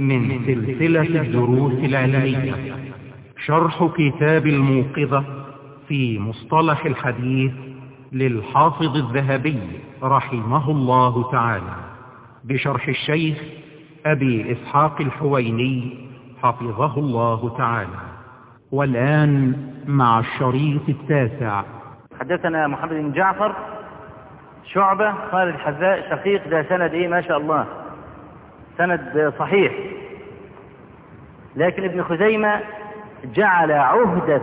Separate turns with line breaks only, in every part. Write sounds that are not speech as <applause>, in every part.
من سلسلة الدروس العلمية. شرح كتاب الموقظة في مصطلح الحديث للحافظ الذهبي رحمه الله تعالى بشرح الشيخ أبي إسحاق الحويني حفظه الله تعالى. والآن مع الشريط التاسع.
حدثنا محمد بن جعفر شعبة خالد حذاء شقيق ده سند إيه ما شاء الله. سند صحيح. لكن ابن خزيمة جعل عهدة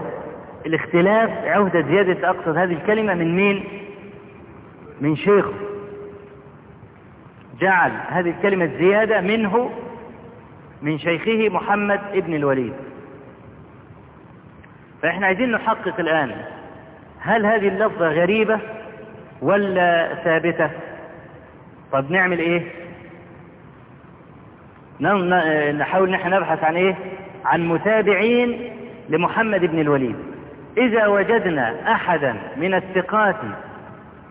الاختلاف عهدة زيادة أقصد هذه الكلمة من مين؟ من شيخه. جعل هذه الكلمة الزيادة منه من شيخه محمد ابن الوليد. فإحنا عايزين نحقق الآن هل هذه اللفظة غريبة ولا ثابتة؟ طب نعمل إيه؟ نحاول نحن نبحث عن إيه؟ عن متابعين لمحمد بن الوليد. إذا وجدنا أحدا من الثقات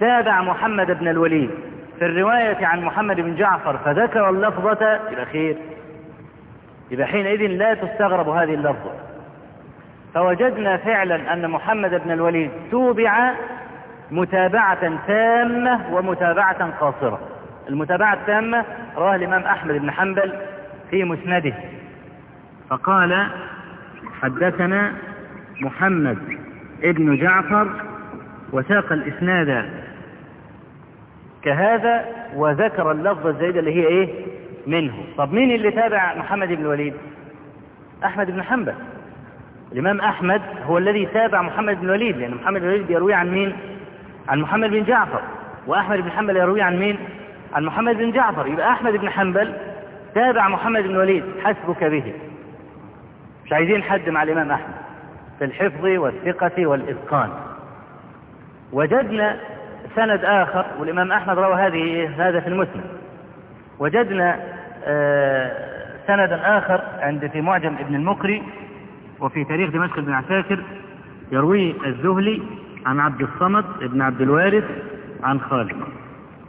تابع محمد بن الوليد في الرواية عن محمد بن جعفر فذكر اللفظة يبقى خير. يبقى حينئذ لا تستغرب هذه اللفظة. فوجدنا فعلا أن محمد بن الوليد توبع متابعة تامة ومتابعة قاصرة. المتابعة التامة رواه الإمام أحمد بن حنبل في مسنده. فقال حدثنا محمد ابن جعفر وساق الإسناد. كهذا وذكر اللفظة الزايدة اللي هي إيه؟ منه. طب مين اللي تابع محمد بن الوليد؟ أحمد بن حنبل. الإمام أحمد هو الذي تابع محمد بن الوليد لأن محمد بن الوليد يروي عن مين؟ عن محمد بن جعفر. وأحمد بن حنبل يروي عن مين؟ عن محمد بن جعفر. يبقى أحمد بن حنبل تابع محمد بن الوليد حسبك به. مش عايزين حد مع الإمام أحمد. في الحفظ والثقة والإتقان. وجدنا سند آخر والإمام أحمد روى هذه هذا في المسند. وجدنا آه سندا آخر عند في معجم ابن المقري وفي تاريخ دمشق بن عساكر يروي الزهلي عن عبد الصمد بن عبد الوارث عن خالد.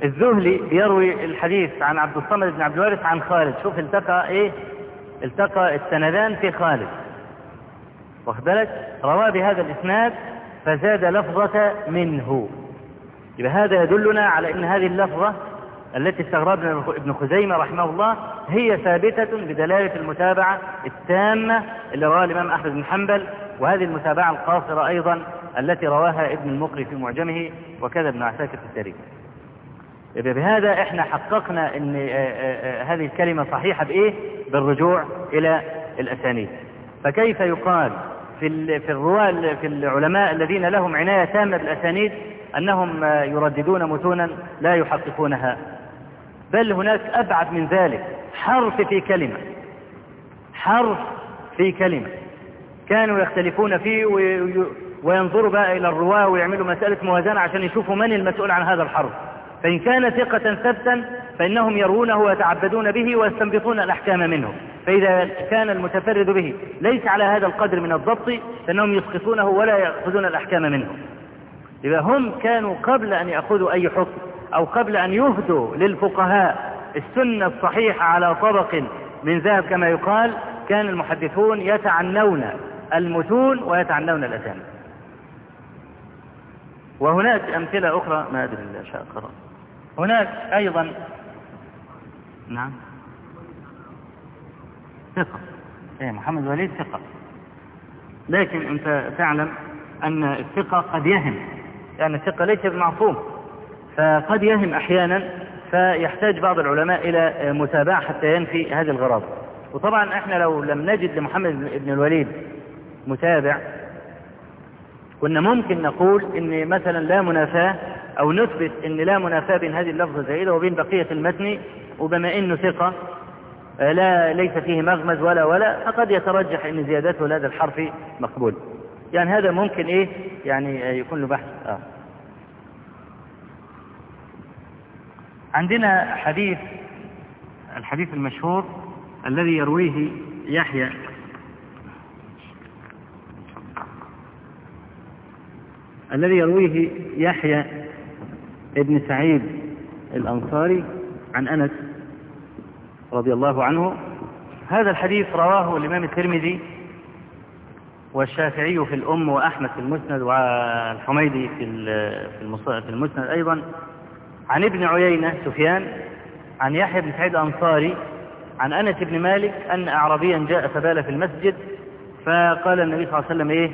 الزهلي بيروي الحديث عن عبد الصمد بن عبد الوارث عن خالد. شوف التقى إيه؟ التقى السندان في خالد. واخد بالك؟ رواه بهذا الإسناد فزاد لفظة منه. يبقى هذا يدلنا على إن هذه اللفظة التي استغربنا ابن خزيمة رحمه الله هي ثابتة بدلالة المتابعة التامة اللي رواها الإمام أحمد بن حنبل وهذه المتابعة القاصرة أيضا التي رواها ابن المقري في معجمه وكذا ابن عساكر في التاريخ. بهذا إحنا حققنا إن هذه الكلمة صحيحة بإيه؟ بالرجوع إلى الأسانيد. فكيف يقال في في الرواة في العلماء الذين لهم عناية تامة بالأسانيد أنهم يرددون متونا لا يحققونها. بل هناك أبعد من ذلك. حرف في كلمة. حرف في كلمة. كانوا يختلفون فيه وينظروا بقى إلى الرواة ويعملوا مسألة موازنة عشان يشوفوا من المسؤول عن هذا الحرف. فإن كان ثقة ثبتا فإنهم يروونه ويتعبدون به ويستنبطون الأحكام منه. فإذا كان المتفرد به ليس على هذا القدر من الضبط فإنهم يسقطونه ولا يأخذون الأحكام منه. إذا هم كانوا قبل أن يأخذوا أي حكم أو قبل أن يهدوا للفقهاء السنة الصحيحة على طبق من ذهب كما يقال كان المحدثون يتعنون المتون ويتعنون الأسامي وهناك أمثلة أخرى ما أدري إلا شاء قرأ هناك أيضا. نعم. ثقة. إيه محمد وليد ثقة. لكن أنت تعلم أن الثقة قد يهم يعني الثقة ليس بمعصوم فقد يهم أحيانا فيحتاج بعض العلماء إلى متابعة حتى ينفي هذه الغرض. وطبعا إحنا لو لم نجد لمحمد بن الوليد متابع كنا ممكن نقول إن مثلا لا منافاة أو نثبت إن لا منافاة بين هذه اللفظة الزائدة وبين بقية المتن وبما انه ثقة لا ليس فيه مغمز ولا ولا فقد يترجح إن زيادته لهذا الحرف مقبول. يعني هذا ممكن إيه؟ يعني يكون له بحث. آه. عندنا حديث الحديث المشهور الذي يرويه يحيى. الذي يرويه يحيى ابن سعيد الأنصاري عن أنس رضي الله عنه. هذا الحديث رواه الإمام الترمذي والشافعي في الأم وأحمد في المسند والحميدي في في المسند أيضا. عن ابن عيينة سفيان عن يحيى بن سعيد الأنصاري عن أنس بن مالك أن أعرابيا جاء فبال في المسجد فقال النبي صلى الله عليه وسلم إيه؟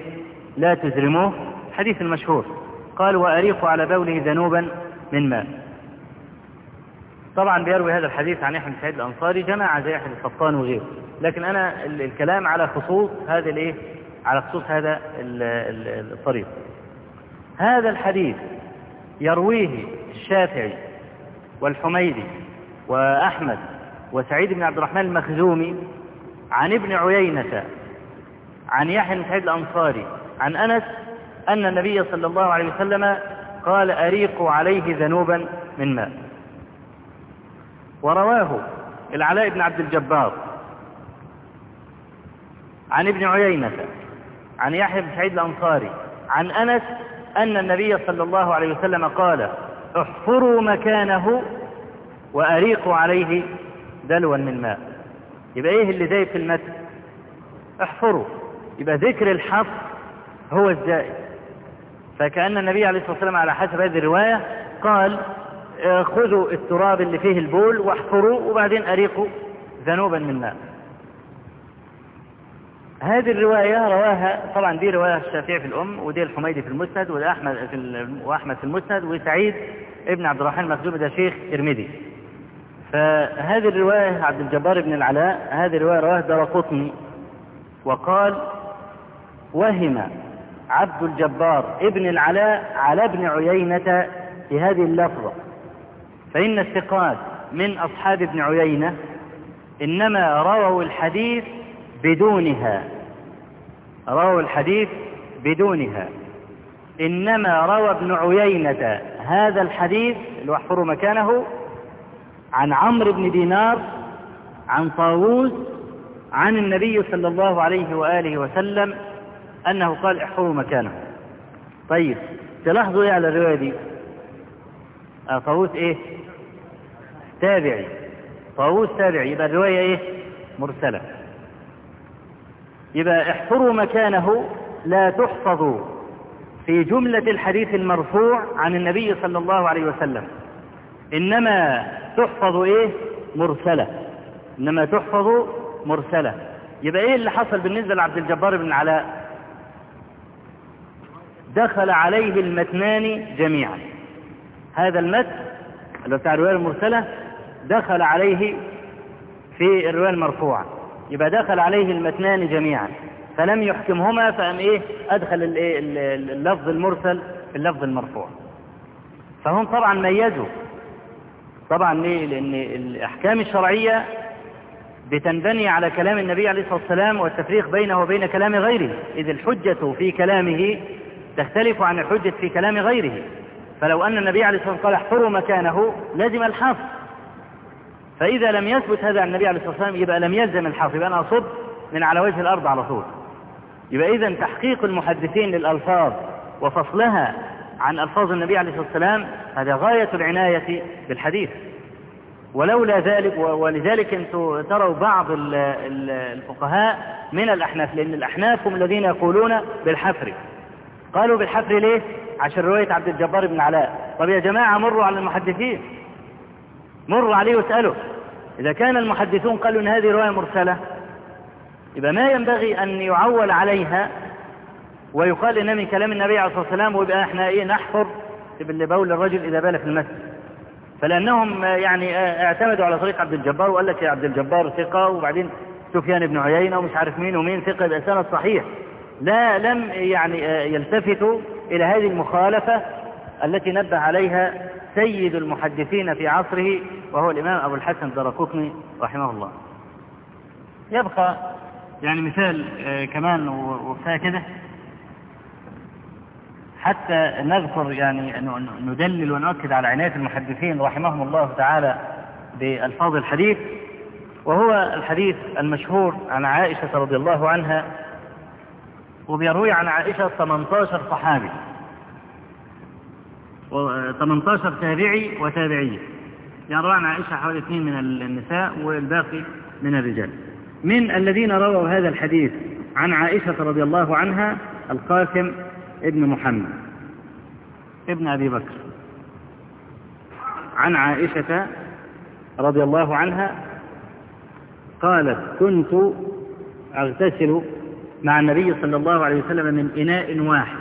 لا تزرموه. حديث مشهور. قال وأريق على بوله ذنوبا من ماء طبعا بيروي هذا الحديث عن يحيى بن سعيد الأنصاري جماعة زي يحيى القطان وغيره. لكن أنا الكلام على خصوص هذا الإيه؟ على خصوص هذا الطريق. هذا الحديث يرويه الشافعي والحميدي وأحمد وسعيد بن عبد الرحمن المخزومي عن ابن عيينة عن يحيى بن سعيد الأنصاري عن أنس أن النبي صلى الله عليه وسلم قال أريقوا عليه ذنوبا من ماء. ورواه العلاء بن عبد الجبار عن ابن عيينة عن يحيى بن سعيد الأنصاري عن أنس أن النبي صلى الله عليه وسلم قال احفروا مكانه وأريقوا عليه دلوا من ماء. يبقى إيه اللي زي في المتن احفروا. يبقى ذكر الحفر هو الزائد. فكأن النبي عليه الصلاة والسلام على حسب هذه الرواية قال آه، خذوا التراب اللي فيه البول واحفروا وبعدين أريقوا ذنوبا من ماء هذه الرواية رواها طبعا دي رواية الشافعي في الأم ودي الحميدي في المسند وأحمد في وأحمد في المسند وسعيد ابن عبد الرحمن المخزومي ده شيخ ترمذي. فهذه الرواية عبد الجبار بن العلاء هذه الرواية رواه درقطني وقال وهم عبد الجبار ابن العلاء على ابن عيينة في هذه اللفظة. فإن الثقات من أصحاب ابن عيينة إنما رووا الحديث بدونها. رووا الحديث بدونها. إنما روى ابن عيينة هذا الحديث اللي مكانه عن عمرو بن دينار عن طاووس عن النبي صلى الله عليه وآله وسلم أنه قال احفروا مكانه. طيب تلاحظوا إيه على الرواية دي؟ آه طاووس إيه؟ تابعي. طاووس تابعي يبقى الرواية إيه؟ مرسلة. يبقى احفروا مكانه لا تحفظ في جملة الحديث المرفوع عن النبي صلى الله عليه وسلم. إنما تحفظ إيه؟ مرسلة. إنما تحفظ مرسلة. يبقى إيه اللي حصل بالنسبة لعبد الجبار بن علاء دخل عليه المتنان جميعا. هذا المتن اللي بتاع الرواية المرسلة دخل عليه في الرواية المرفوعة. يبقى دخل عليه المتنان جميعا. فلم يحكمهما فأم إيه؟ أدخل اللفظ المرسل في اللفظ المرفوع. فهم طبعا ميزوا. طبعا ليه؟ لأن الأحكام الشرعية بتنبني على كلام النبي عليه الصلاة والسلام والتفريق بينه وبين كلام غيره. إذ الحجة في كلامه تختلف عن الحجة في كلام غيره. فلو أن النبي عليه الصلاة والسلام قال احفروا مكانه لزم الحفظ. فإذا لم يثبت هذا عن النبي عليه الصلاة والسلام يبقى لم يلزم الحفظ. يبقى أنا أصب من على وجه الأرض على طول. يبقى إذا تحقيق المحدثين للألفاظ وفصلها عن ألفاظ النبي عليه الصلاة والسلام هذا غاية العناية بالحديث. ولولا ذلك ولذلك أنتم تروا بعض الفقهاء من الأحناف لأن الأحناف هم الذين يقولون بالحفر. قالوا بالحفر ليه؟ عشان رواية عبد الجبار بن علاء. طب يا جماعة مروا على المحدثين. مروا عليه واسألوا. إذا كان المحدثون قالوا إن هذه رواية مرسلة يبقى ما ينبغي أن يعول عليها ويقال إن من كلام النبي عليه الصلاة والسلام ويبقى إحنا إيه نحفر باللي بول الرجل إذا بال في المسجد. فلأنهم يعني اعتمدوا على طريق عبد الجبار وقال لك يا عبد الجبار ثقة وبعدين سفيان بن عيينة ومش عارف مين ومين ثقة بأسانة صحيح. لا لم يعني يلتفتوا إلى هذه المخالفة التي نبه عليها سيد المحدثين في عصره وهو الإمام أبو الحسن الدرقطني رحمه الله. يبقى يعني مثال آه، كمان وفيها كده حتى نذكر يعني ندلل ونؤكد على عناية المحدثين رحمهم الله تعالى بألفاظ الحديث. وهو الحديث المشهور عن عائشة رضي الله عنها وبيروي عن عائشة 18 صحابي. و 18 تابعي وتابعية. يعني روى عن عائشة حوالي اثنين من النساء والباقي من الرجال. من الذين رووا هذا الحديث عن عائشة رضي الله عنها القاسم ابن محمد. ابن أبي بكر. عن عائشة رضي الله عنها قالت كنت أغتسل مع النبي صلى الله عليه وسلم من إناء واحد.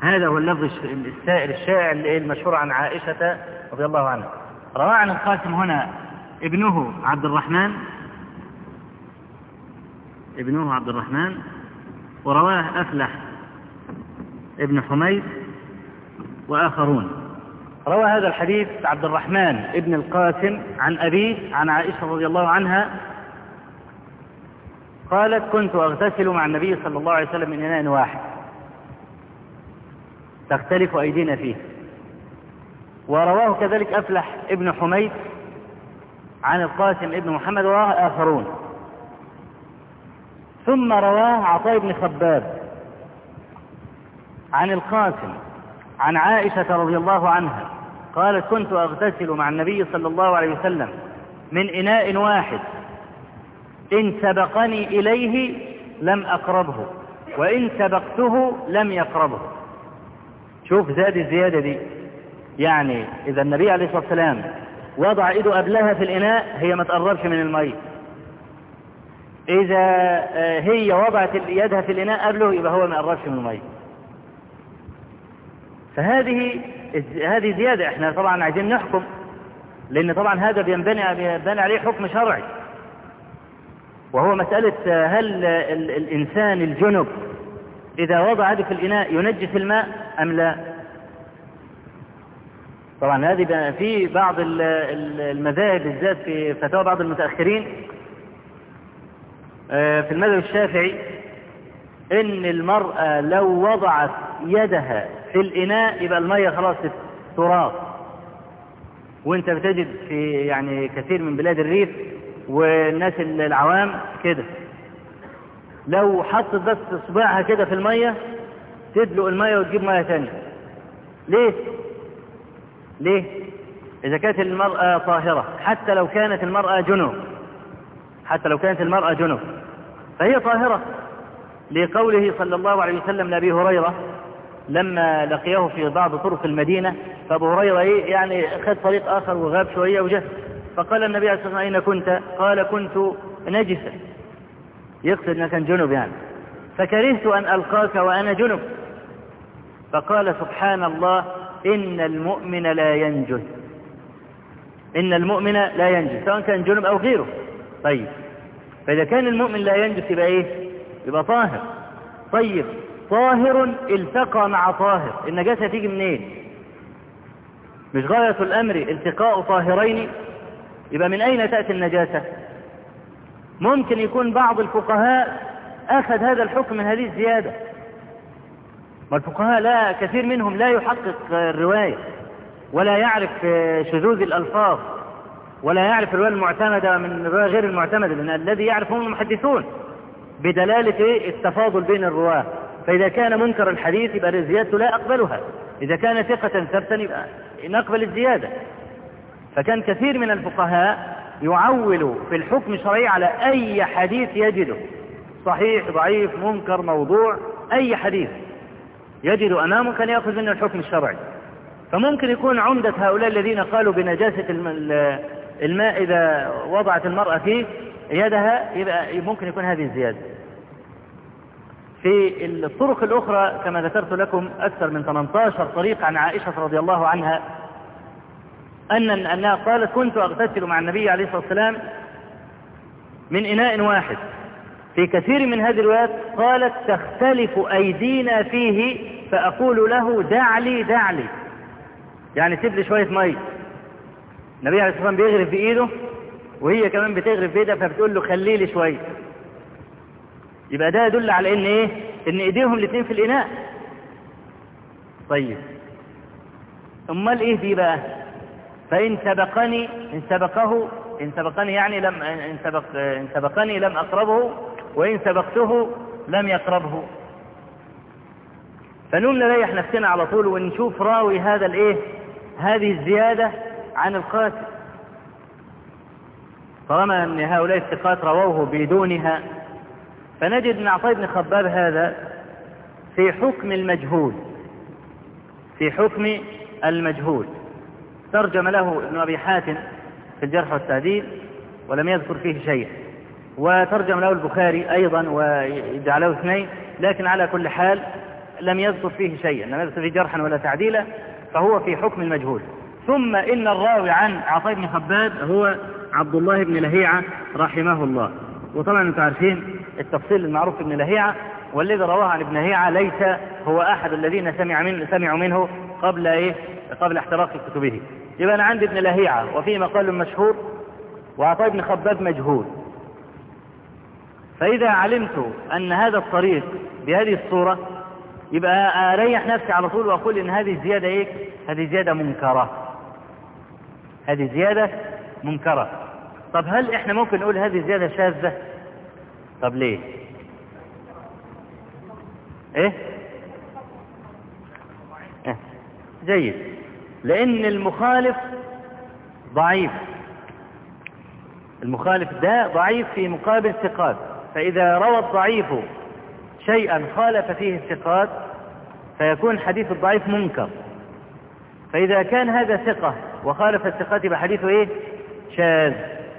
هذا هو اللفظ السائر الشائع المشهور عن عائشة رضي الله عنها. روى عن القاسم هنا ابنه عبد الرحمن. ابنه عبد الرحمن. ورواه أفلح ابن حميد وآخرون. روى هذا الحديث عبد الرحمن ابن القاسم عن أبيه عن عائشة رضي الله عنها. قالت كنت أغتسل مع النبي صلى الله عليه وسلم من إناء واحد. تختلف أيدينا فيه. ورواه كذلك أفلح ابن حميد عن القاسم ابن محمد ورواه آخرون. ثم رواه عطاء بن خباب عن القاسم عن عائشة رضي الله عنها قالت كنت أغتسل مع النبي صلى الله عليه وسلم من إناء واحد. إن سبقني إليه لم أقربه وإن سبقته لم يقربه. شوف زاد الزيادة دي. يعني إذا النبي عليه الصلاة والسلام وضع إيده قبلها في الإناء هي ما تقربش من المية إذا هي وضعت يدها في الإناء قبله يبقى هو ما يقربش من المية فهذه هذه زيادة. إحنا طبعا عايزين نحكم لأن طبعا هذا بينبني عليه حكم شرعي. وهو مسألة هل الإنسان الجنب إذا وضع يده في الإناء ينجس الماء أم لا؟ طبعا هذه في بعض المذاهب بالذات في فتاوى بعض المتأخرين في المذهب الشافعي إن المرأة لو وضعت يدها في الإناء يبقى المية خلاص تراب. وانت بتجد في يعني كثير من بلاد الريف والناس العوام كده. لو حطت بس صباعها كده في المية تدلق المية وتجيب مية ثانية ليه؟ ليه؟ إذا كانت المرأة طاهرة حتى لو كانت المرأة جنوب. حتى لو كانت المرأة جنوب. فهي طاهرة. لقوله صلى الله عليه وسلم لأبي هريرة لما لقيه في بعض طرق المدينة فأبو هريرة إيه؟ يعني خد طريق آخر وغاب شوية وجه. فقال النبي عليه الصلاة والسلام أين كنت؟ قال كنت نجسا يقصد أنه كان جنب يعني فكرهت أن ألقاك وأنا جنب. فقال سبحان الله إن المؤمن لا ينجس. إن المؤمن لا ينجس سواء كان جنب أو غيره. طيب. فإذا كان المؤمن لا ينجس يبقى إيه؟ يبقى طاهر. طيب. طاهر التقى مع طاهر. النجاسة تيجي منين؟ مش غاية الأمر التقاء طاهرين يبقى من أين تأتي النجاسة؟ ممكن يكون بعض الفقهاء أخذ هذا الحكم من هذه الزيادة. ما الفقهاء لا كثير منهم لا يحقق الرواية ولا يعرف شذوذ الألفاظ ولا يعرف الرواية المعتمدة من الرواية غير المعتمدة لأن الذي يعرف هم المحدثون بدلالة إيه؟ التفاضل بين الرواة. فإذا كان منكر الحديث يبقى الزيادة لا أقبلها. إذا كان ثقة ثبتا يبقى نقبل الزيادة. فكان كثير من الفقهاء يعول في الحكم الشرعي على أي حديث يجده. صحيح ضعيف منكر موضوع أي حديث يجد أمامه كان يأخذ منه الحكم الشرعي. فممكن يكون عمدة هؤلاء الذين قالوا بنجاسة الماء إذا وضعت المرأة فيه يدها يبقى ممكن يكون هذه الزيادة. في الطرق الأخرى كما ذكرت لكم أكثر من 18 طريق عن عائشة رضي الله عنها أن أنها قالت كنت أغتسل مع النبي عليه الصلاة والسلام من إناء واحد. في كثير من هذه الروايات قالت تختلف أيدينا فيه فأقول له دع لي دع لي يعني سيب لي شوية مية. النبي عليه الصلاة والسلام بيغرف بإيده وهي كمان بتغرف بإيدها فبتقول له خلي لي شوية. يبقى ده يدل على إن إيه؟ إن إيديهم الاثنين في الإناء. طيب. أمال إيه دي بقى؟ فإن سبقني إن سبقه إن سبقني يعني لم إن سبق إن سبقني لم أقربه وإن سبقته لم يقربه. فنقوم نريح نفسنا على طول ونشوف راوي هذا الإيه؟ هذه الزيادة عن القاتل.
طالما أن هؤلاء الثقات رووه بدونها فنجد من عطاء بن خباب هذا في حكم المجهول في حكم المجهول. ترجم له ابن أبي حاتم في الجرح والتعديل ولم يذكر فيه شيء. وترجم له البخاري أيضا وجعله اثنين لكن على كل حال لم يذكر فيه شيئا لم يذكر فيه جرحا ولا تعديلا فهو في حكم المجهول. ثم إن الراوي عن عطاء بن خباب هو عبد الله بن لهيعة رحمه الله. وطبعا أنتم عارفين التفصيل المعروف ابن لهيعة والذي رواه عن ابن لهيعة ليس هو أحد الذين سمع من سمعوا منه قبل إيه؟ قبل احتراق كتبه. يبقى أنا عندي ابن لهيعة وفيه مقال مشهور وعطاء بن خباب مجهول. فإذا علمت أن هذا الطريق بهذه الصورة يبقى أريح نفسي على طول وأقول إن هذه الزيادة إيه؟ هذه زيادة منكرة. هذه زيادة منكرة. طب هل إحنا ممكن نقول هذه زيادة شاذة؟ طب ليه؟ إيه, إيه؟ جيد. لأن المخالف ضعيف. المخالف ده ضعيف في مقابل ثقات. فإذا روى الضعيف شيئا خالف فيه الثقات فيكون حديث الضعيف منكر. فإذا كان هذا ثقة وخالف الثقات يبقى حديثه إيه؟ شاذ.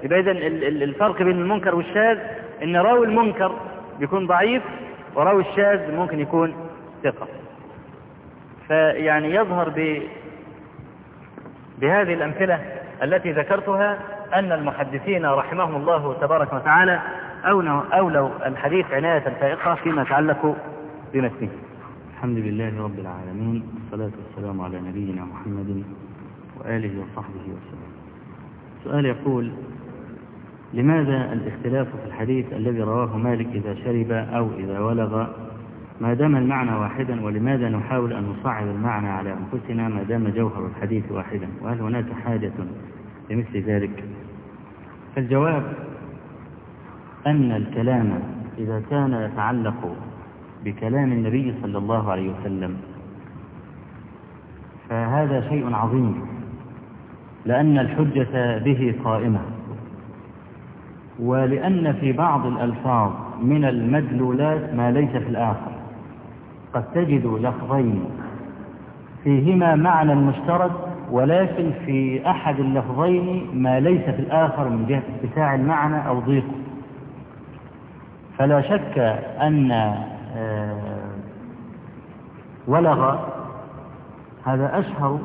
يبقى إذن الفرق بين المنكر والشاذ إن راوي المنكر بيكون ضعيف وراوي الشاذ ممكن يكون ثقة. فيعني يظهر بهذه الأمثلة التي ذكرتها أن المحدثين رحمهم الله تبارك وتعالى أولوا الحديث عناية فائقة فيما يتعلق بمثله
الحمد لله رب العالمين والصلاة والسلام على نبينا محمد وآله وصحبه وسلم. سؤال يقول لماذا الاختلاف في الحديث الذي رواه مالك إذا شرب أو إذا ولغ ما دام المعنى واحدا ولماذا نحاول أن نصعب المعنى على أنفسنا ما دام جوهر الحديث واحدا؟ وهل هناك حاجة لمثل ذلك؟ فالجواب أن الكلام إذا كان يتعلق بكلام النبي صلى الله عليه وسلم فهذا شيء عظيم لأن الحجة به قائمة. ولأن في بعض الألفاظ من المدلولات ما ليس في الآخر. قد تجد لفظين. فيهما معنى مشترك ولكن في أحد اللفظين ما ليس في الآخر من جهة اتساع المعنى أو ضيقه. فلا شك أن آه، ولغ هذا أشهر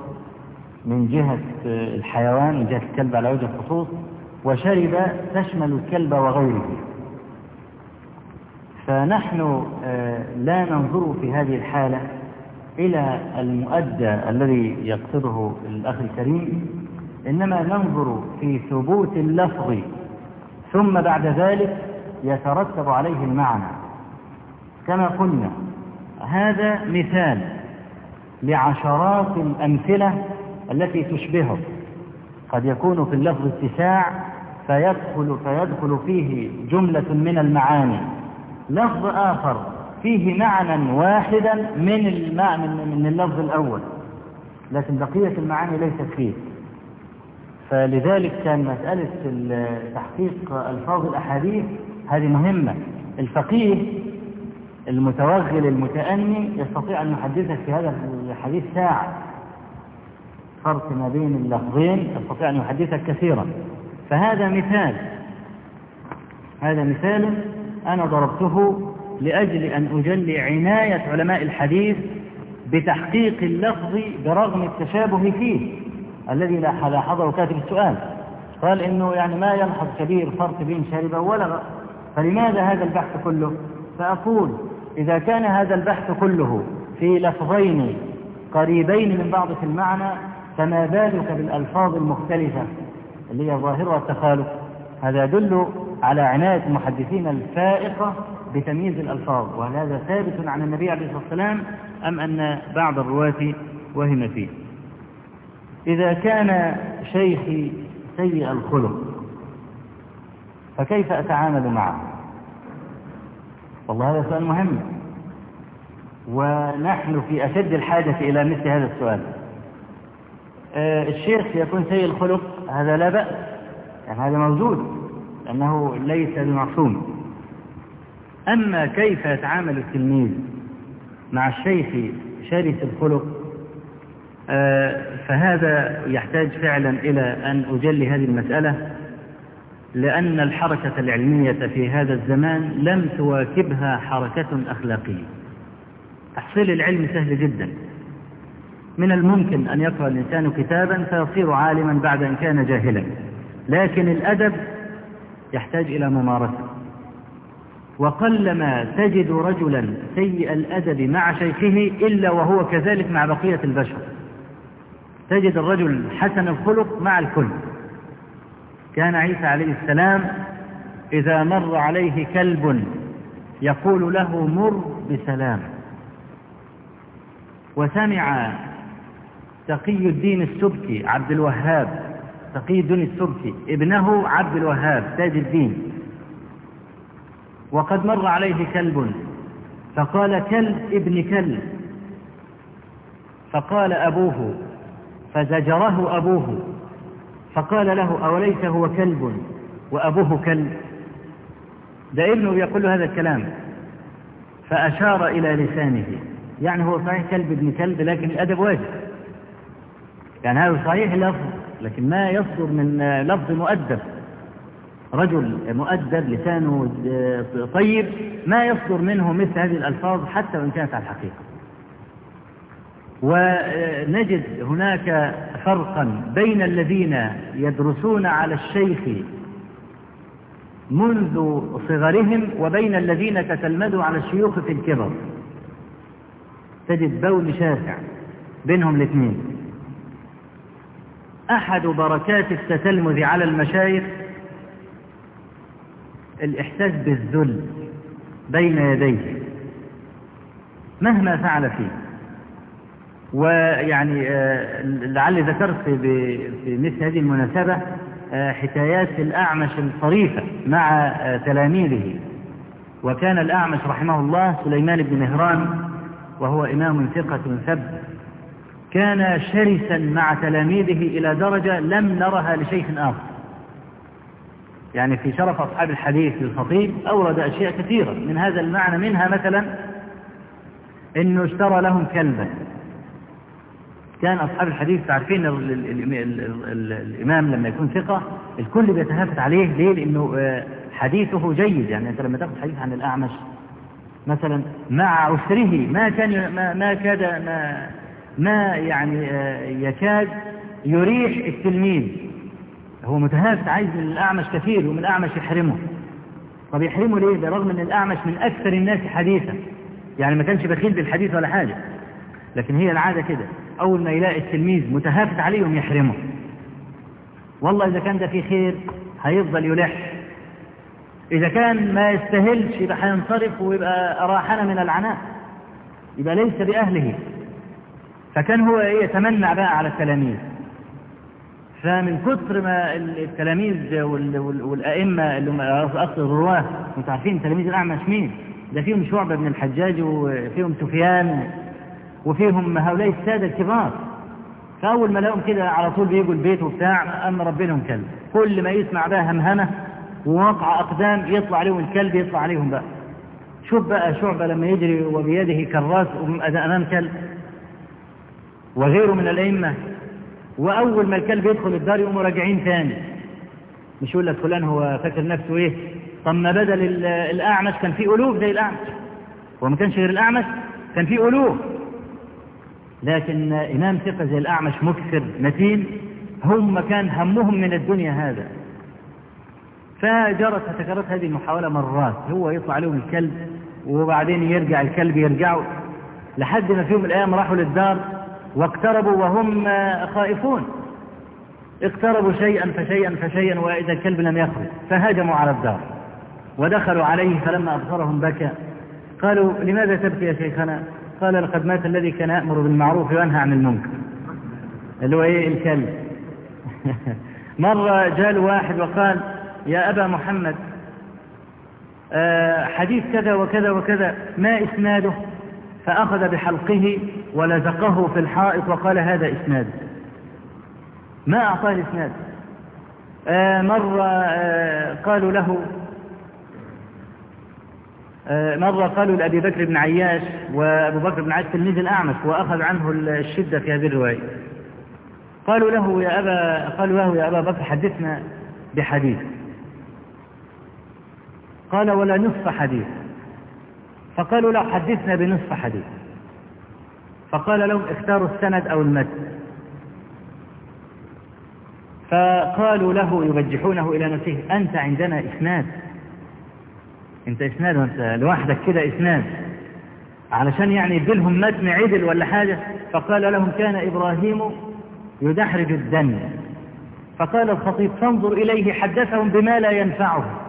من جهة آه، الحيوان من جهة الكلب على وجه الخصوص وشرب تشمل الكلب وغيره. فنحن آه، لا ننظر في هذه الحالة إلى المؤدى الذي يقصده الأخ الكريم إنما ننظر في ثبوت اللفظ ثم بعد ذلك يترتب عليه المعنى. كما قلنا هذا مثال لعشرات الأمثلة التي تشبهه. قد يكون في اللفظ اتساع فيدخل, فيدخل فيه جملة من المعاني. لفظ آخر فيه معنى واحدا من المعنى من اللفظ الأول لكن بقية المعاني ليست فيه. فلذلك كان مسألة تحقيق ألفاظ الأحاديث هذه مهمة. الفقيه المتوغل المتأني يستطيع أن يحدثك في هذا الحديث ساعة. فرق ما بين اللفظين يستطيع أن يحدثك كثيرا. فهذا مثال هذا مثال أنا ضربته لأجل أن أجلي عناية علماء الحديث بتحقيق اللفظ برغم التشابه فيه الذي لاحظه كاتب السؤال. قال إنه يعني ما يلحظ كبير فرق بين شاربة ولا فلماذا هذا البحث كله؟ فأقول إذا كان هذا البحث كله في لفظين قريبين من بعض في المعنى فما بالك بالألفاظ المختلفة اللي هي ظاهرها التخالف؟ هذا يدل على عناية المحدثين الفائقة بتمييز الألفاظ وهل هذا ثابت عن النبي عليه الصلاة والسلام أم أن بعض الرواة وهم فيه؟ إذا كان شيخي سيء الخلق فكيف أتعامل معه؟ والله هذا سؤال مهم. ونحن في أشد الحاجة إلى مثل هذا السؤال. آه، الشيخ يكون سيء الخلق هذا لا بأس يعني هذا موجود. لأنه ليس بمعصوم. أما كيف يتعامل التلميذ مع الشيخ شرس الخلق آه، فهذا يحتاج فعلا إلى أن أجلي هذه المسألة لأن الحركة العلمية في هذا الزمان لم تواكبها حركة أخلاقية. تحصيل العلم سهل جدا. من الممكن أن يقرأ الإنسان كتابا فيصير عالما بعد أن كان جاهلا. لكن الأدب يحتاج إلى ممارسة. وقلما تجد رجلا سيء الأدب مع شيخه إلا وهو كذلك مع بقية البشر. تجد الرجل حسن الخلق مع الكل. كان عيسى عليه السلام إذا مر عليه كلب يقول له مر بسلام. وسمع تقي الدين السبكي عبد الوهاب تقي الدين السبكي ابنه عبد الوهاب تاج الدين. وقد مر عليه كلب فقال كلب ابن كلب. فقال أبوه فزجره أبوه. فقال له أوليس هو كلب؟ وأبوه كلب. ده ابنه يقول له هذا الكلام. فأشار إلى لسانه. يعني هو صحيح كلب ابن كلب لكن الأدب واجب. يعني هذا صحيح لفظ. لكن ما يصدر من لفظ مؤدب. رجل مؤدب لسانه طيب ما يصدر منه مثل هذه الألفاظ حتى وإن كانت على الحقيقة. ونجد هناك فرقا بين الذين يدرسون على الشيخ منذ صغرهم وبين الذين تتلمذوا على الشيوخ في الكبر. تجد بول شاسع بينهم الاثنين. أحد بركات التتلمذ على المشايخ الإحساس بالذل بين يديه مهما فعل فيه. ويعني آه، لعلي ذكرت في مثل هذه المناسبة آه، حكايات الأعمش الصريفة مع آه، تلاميذه. وكان الأعمش رحمه الله سليمان بن مهران وهو إمام ثقة ثبت كان شرسا مع تلاميذه إلى درجة لم نرها لشيخ آخر. يعني في شرف أصحاب الحديث للخطيب أورد أشياء كثيرة. من هذا المعنى منها مثلا أنه اشترى لهم كلبا. كان أصحاب الحديث تعرفين الإمام لما يكون ثقة الكل بيتهافت عليه ليه؟ لأنه آه، حديثه جيد. يعني أنت لما تأخذ حديث عن الأعمش مثلا مع عسره ما كان ما, ما كاد ما ما يعني آه، يكاد يريح التلميذ. هو متهافت عايز من الأعمش كثير ومن الأعمش يحرمه. طب يحرمه ليه؟ برغم أن الأعمش من أكثر الناس حديثا. يعني ما كانش بخيل بالحديث ولا حاجة. لكن هي العادة كده. أول ما يلاقي التلميذ متهافت عليهم يحرمه. والله إذا كان ده فيه خير هيفضل يلح. إذا كان ما يستاهلش يبقى هينصرف ويبقى أراحنا من العناء. يبقى ليس بأهله. فكان هو إيه يتمنع بقى على التلاميذ. فمن كثر ما التلاميذ والأئمة اللي أصل الرواة أنتوا عارفين تلاميذ الأعمش مين؟ ده فيهم شعبة بن الحجاج وفيهم سفيان وفيهم هؤلاء السادة الكبار. فأول ما لقوا كده على طول بيجوا البيت وبتاع أما ربنا كلب. كل ما يسمع بقى همهمة ووقع أقدام يطلع عليهم الكلب يطلع عليهم بقى. شوف بقى شعبة لما يجري وبيده كراس أمام كلب وغيره من الأئمة. وأول ما الكلب يدخل الدار يقوموا راجعين ثاني. مش يقول لك فلان هو فاكر نفسه إيه؟ طب ما بدل الأعمش كان في ألوف زي الأعمش. هو ما كانش غير الأعمش كان في ألوف لكن إمام ثقة زي الأعمش مكثر متين هم كان همهم من الدنيا هذا. فجرت تكررت هذه المحاولة مرات. هو يطلع عليهم الكلب وبعدين يرجع الكلب يرجعوا لحد ما فيهم الأيام راحوا للدار. واقتربوا وهم خائفون. اقتربوا شيئا فشيئا فشيئا وإذا الكلب لم يخرج فهاجموا على الدار ودخلوا عليه فلما أبصرهم بكى. قالوا لماذا تبكي يا شيخنا؟ قال لقد مات الذي كان يأمر بالمعروف وينهى عن المنكر. اللي هو إيه الكلب؟ <laughs> مرة جاء واحد وقال يا أبا محمد آه، حديث كذا وكذا وكذا ما إسناده؟ فأخذ بحلقه ولزقه في الحائط وقال هذا إسناد. ما أعطاه الإسناد آه، مرة آه، قالوا له آه، مرة قالوا لأبي بكر بن عياش وأبو بكر بن عياش تلميذ الأعمش وأخذ عنه الشدة في هذه الرواية. قالوا له يا أبا قالوا له يا أبا بكر حدثنا بحديث. قال ولا نصف حديث. فقالوا له حدثنا بنصف حديث. فقال لهم اختاروا السند أو المتن. فقالوا له يبجحونه إلى نفسه أنت عندنا إسناد. أنت إسناد وأنت لوحدك كده إسناد. علشان يعني يديلهم متن عدل ولا حاجة. فقال لهم كان إبراهيم يدحرج الدم. فقال الخطيب فانظر إليه حدثهم بما لا ينفعهم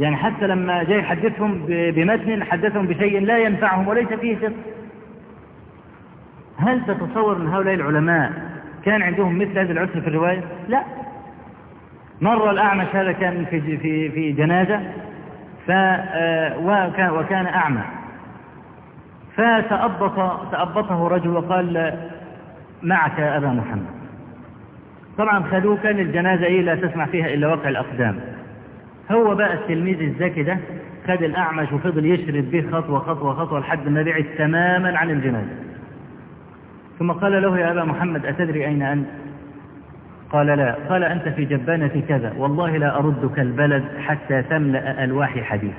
يعني حتى لما جاي يحدثهم بمتن حدثهم بشيء لا ينفعهم وليس فيه صدق هل تتصور أن هؤلاء العلماء كان عندهم مثل هذا العسر في الرواية؟ لا. مر الأعمش هذا كان في في في جنازة ف وكان, وكان أعمى. فتأبط تأبطه رجل وقال معك أبا محمد. طبعا خذوه كان الجنازة إيه؟ لا تسمع فيها إلا وقع الأقدام. هو بقى التلميذ الذكي ده خد الأعمش وفضل يشرد به خطوة خطوة خطوة لحد ما بعد تماما عن الجنازة ثم قال له يا أبا محمد أتدري أين أنت؟ قال لا. قال أنت في جبانة كذا. والله لا أردك البلد حتى تملأ ألواحي حديث.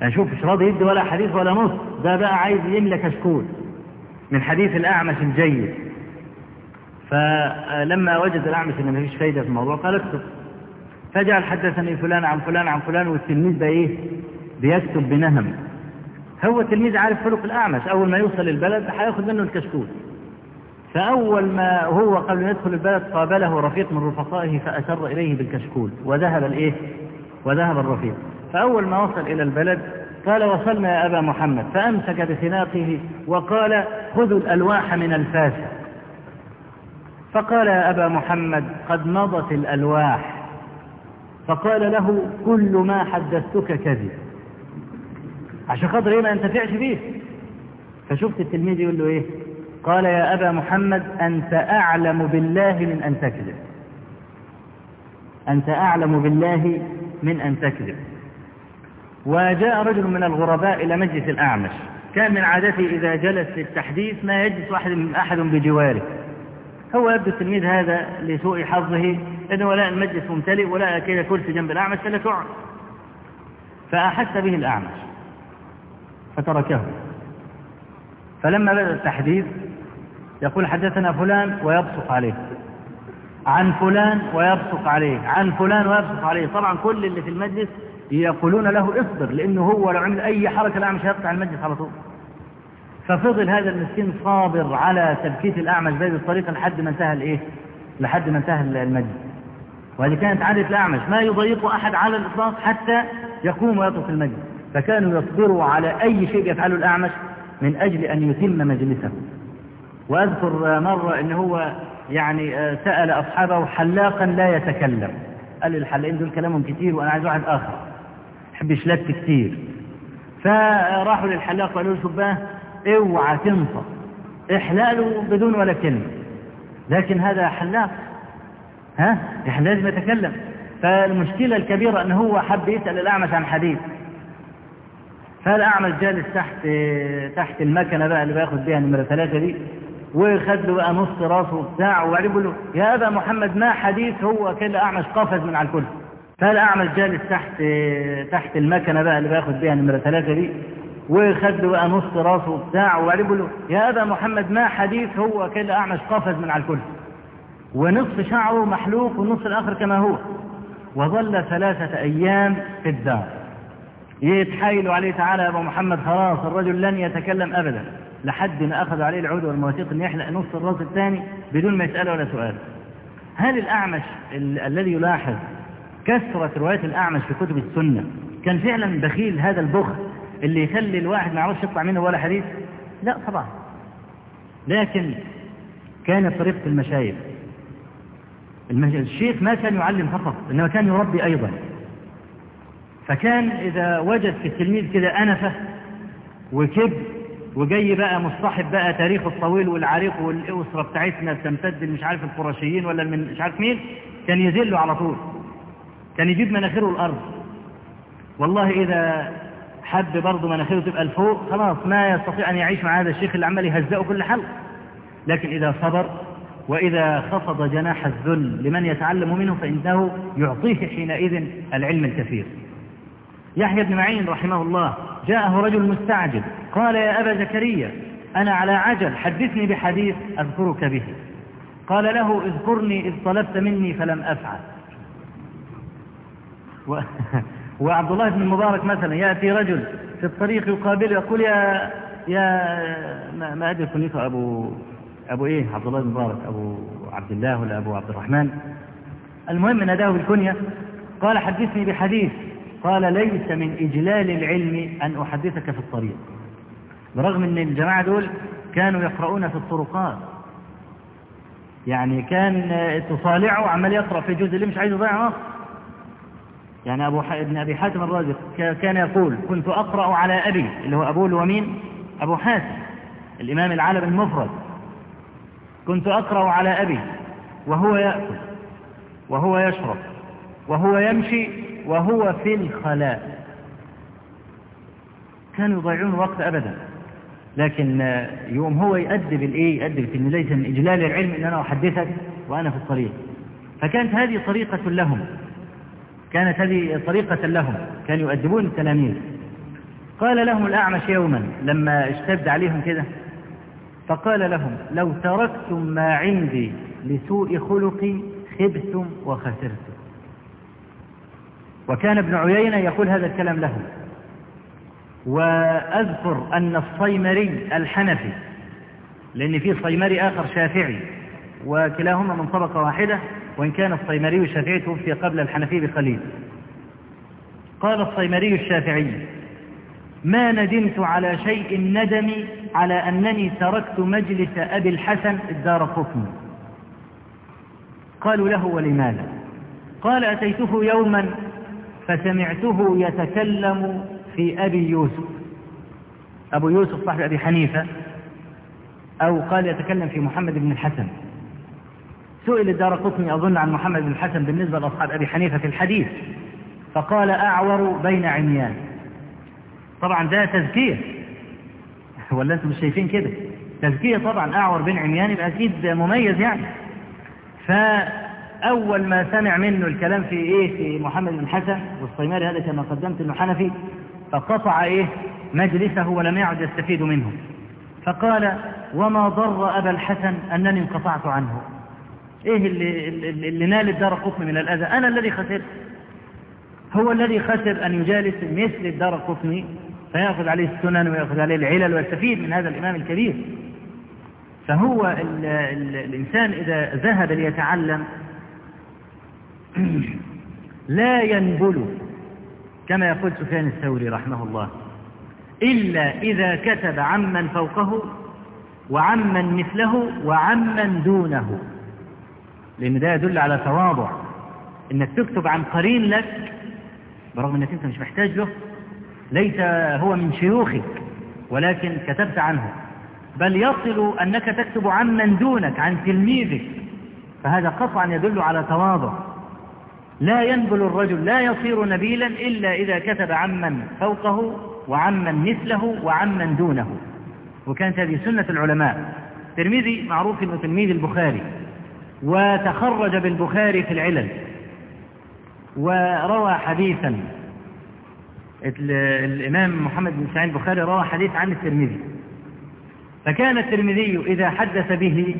يعني شوف مش راضي يدي ولا حديث ولا نص. ده بقى عايز يملى كشكول من حديث الأعمش الجيد. فلما وجد الأعمش أن مفيش فايدة في الموضوع قال اكتب. فجعل حدثني فلان عن فلان عن فلان والتلميذ ده إيه؟ بيكتب بنهم. هو التلميذ عارف خلق الأعمش. أول ما يوصل البلد هياخد منه الكشكول. فأول ما هو قبل أن يدخل البلد قابله رفيق من رفقائه فأشر إليه بالكشكول. وذهب الإيه؟ وذهب الرفيق. فأول ما وصل إلى البلد قال وصلنا يا أبا محمد. فأمسك بخناقه وقال خذوا الألواح من الفاسق فقال يا أبا محمد قد مضت الألواح. فقال له كل ما حدثتك كذب. عشان خاطر إيه ما ينتفعش بيه؟ فشفت التلميذ يقول له إيه؟ قال يا أبا محمد أنت أعلم بالله من أن تكذب. أنت أعلم بالله من أن تكذب. وجاء رجل من الغرباء إلى مجلس الأعمش. كان من عادته إذا جلس في التحديث ما يجلس واحد أحد بجواره. هو يبدو التلميذ هذا لسوء حظه أنه لا المجلس ممتلئ ولا كده كرسي جنب الأعمش فلا تقعد فأحس به الأعمش فتركه. فلما بدأ التحديث يقول حدثنا فلان ويبصق عليه. عن فلان ويبصق عليه عن فلان ويبصق عليه. طبعا كل اللي في المجلس يقولون له اصبر لأنه هو لو عمل أي حركة الأعمش هيقطع المجلس على طول. ففضل هذا المسكين صابر على تبكيت الأعمش بهذه الطريقة لحد ما انتهى الإيه؟ لحد ما انتهى المجلس. وهذه كانت عادة الأعمش ما يضيق أحد على الإطلاق حتى يقوم ويترك المجلس. فكانوا يصبروا على أي شيء يفعله الأعمش من أجل أن يتم مجلسه. وأذكر مرة إن هو يعني سأل أصحابه حلاقا لا يتكلم. قال الحلاقين دول كلامهم كتير وأنا عايز واحد آخر. يحب يشلت كتير. فراحوا للحلاق وقالوا له شباه اوعى تنطق احلق له بدون ولا كلمة. لكن هذا حلاق ها؟ يعني لازم يتكلم فالمشكلة الكبيرة إن هو حب يسأل الأعمش عن حديث. فالأعمش جالس تحت تحت المكنة بقى اللي بياخد بيها نمرة ثلاثة دي وخد له بقى نص راسه وبتاع وبعدين بيقول له يا أبا محمد ما حديث هو كده اعمش قفز من على الكرسي فالأعمش جالس تحت تحت المكنة بقى اللي بياخد بيها نمرة ثلاثة دي وخد له بقى نص راسه وبتاع وبعدين بيقول له يا أبا محمد ما حديث هو كده اعمش قفز من على الكرسي ونصف شعره محلوق والنص الآخر كما هو. وظل ثلاثة أيام في الدار. يتحايلوا عليه تعالى يا أبو محمد خلاص الرجل لن يتكلم أبدا. لحد ما اخذوا عليه العود والمواثيق أن يحلق نص الراس الثاني بدون ما يسأله ولا سؤال. هل الأعمش ال الذي يلاحظ كثرة روايات الأعمش في كتب السنة كان فعلا بخيل هذا البخل اللي يخلي الواحد ما يعرفش يطلع منه ولا حديث؟ لا طبعا. لكن كانت طريقة المشايخ المش... الشيخ ما كان يعلم فقط إنما كان يربي أيضا. فكان إذا وجد في التلميذ كده أنفة وكب وجاي بقى مصطحب بقى تاريخه الطويل والعريق والأسرة بتاعتنا تمتد مش عارف القرشيين ولا من مش عارف مين كان يذله على طول. كان يجيب مناخيره الأرض. والله إذا حب برضه مناخيره تبقى لفوق خلاص ما يستطيع أن يعيش مع هذا الشيخ اللي عمال يهزقه كل حلقة لكن إذا صبر وإذا خفض جناح الذل لمن يتعلم منه فإنه يعطيه حينئذ العلم الكثير. يحيى بن معين رحمه الله جاءه رجل مستعجل قال يا أبا زكريا أنا على عجل حدثني بحديث أذكرك به. قال له اذكرني إذ طلبت مني فلم أفعل. و... <laughs> وعبد الله بن المبارك مثلا يأتي رجل في الطريق يقابله يقول يا يا ما, ما أدري كنيته أبو أبو إيه؟ عبد الله بن مبارك أبو عبد الله ولا أبو عبد الرحمن. المهم ناداه بالكنية. قال حدثني بحديث. قال ليس من إجلال العلم أن أحدثك في الطريق. برغم أن الجماعة دول كانوا يقرؤون في الطرقات. يعني كان تصالعه عمال يقرأ في جزء اللي مش عايز يضيع وقت يعني أبو ح... ابن أبي حاتم الرازي كان يقول كنت أقرأ على أبي اللي هو أبوه الومين أبو حاتم الإمام العالم المفرد. كنت أقرأ على أبي وهو يأكل وهو يشرب وهو يمشي وهو في الخلاء. كانوا يضيعون وقت أبدا لكن يوم هو يؤدب الايه يؤدب ان ليس من إجلال العلم إن أنا أحدثك وأنا في الطريق. فكانت هذه طريقة لهم. كانت هذه طريقة لهم. كانوا يؤدبون التلاميذ. قال لهم الأعمش يوما لما اشتد عليهم كده فقال لهم لو تركتم ما عندي لسوء خلقي خبتم وخسرتم. وكان ابن عيينة يقول هذا الكلام لهم. وأذكر أن الصيمري الحنفي لأن في صيمري آخر شافعي وكلاهما من طبقة واحدة وإن كان الصيمري الشافعي توفي قبل الحنفي بقليل. قال الصيمري الشافعي ما ندمت على شيء ندم على أنني تركت مجلس أبي الحسن الدار قطن قالوا له ولماذا؟ قال أتيته يوما فسمعته يتكلم في أبي يوسف. أبو يوسف صاحب أبي حنيفة أو قال يتكلم في محمد بن الحسن. سئل الدار قطني أظن عن محمد بن الحسن بالنسبة لأصحاب أبي حنيفة في الحديث. فقال أعور بين عميان. طبعا ده تزكية. ولا أنتم مش شايفين كده؟ تزكية طبعا أعور بين عميان يبقى أكيد مميز يعني. فأول ما سمع منه الكلام في إيه؟ في محمد بن الحسن والصيماري هذا كما قدمت إنه حنفي فقطع إيه؟ مجلسه ولم يعد يستفيد منه. فقال وما ضر أبا الحسن أنني انقطعت عنه. إيه اللي, اللي نال الدار قطن من الأذى؟ أنا الذي خسرت. هو الذي خسر أن يجالس مثل الدار القطني فيأخذ عليه السنن ويأخذ عليه العلل ويستفيد من هذا الإمام الكبير. فهو ال ال الإنسان إذا ذهب ليتعلم <clears throat> لا ينبل كما يقول سفيان الثوري رحمه الله إلا إذا كتب عمن فوقه وعمن مثله وعمن دونه. لأن ده يدل على تواضع. إنك تكتب عن قرين لك برغم أنك أنت مش محتاج له ليس هو من شيوخك ولكن كتبت عنه. بل يصل أنك تكتب عمن دونك عن تلميذك. فهذا قطعا يدل على تواضع. لا ينبل الرجل لا يصير نبيلا إلا إذا كتب عمن فوقه وعمن مثله وعمن دونه. وكانت هذه سنة العلماء. ترمذي معروف إنه تلميذ البخاري. وتخرج بالبخاري في العلل. وروى حديثا. الإمام محمد بن سعيد البخاري روى حديث عن الترمذي. فكان الترمذي إذا حدث به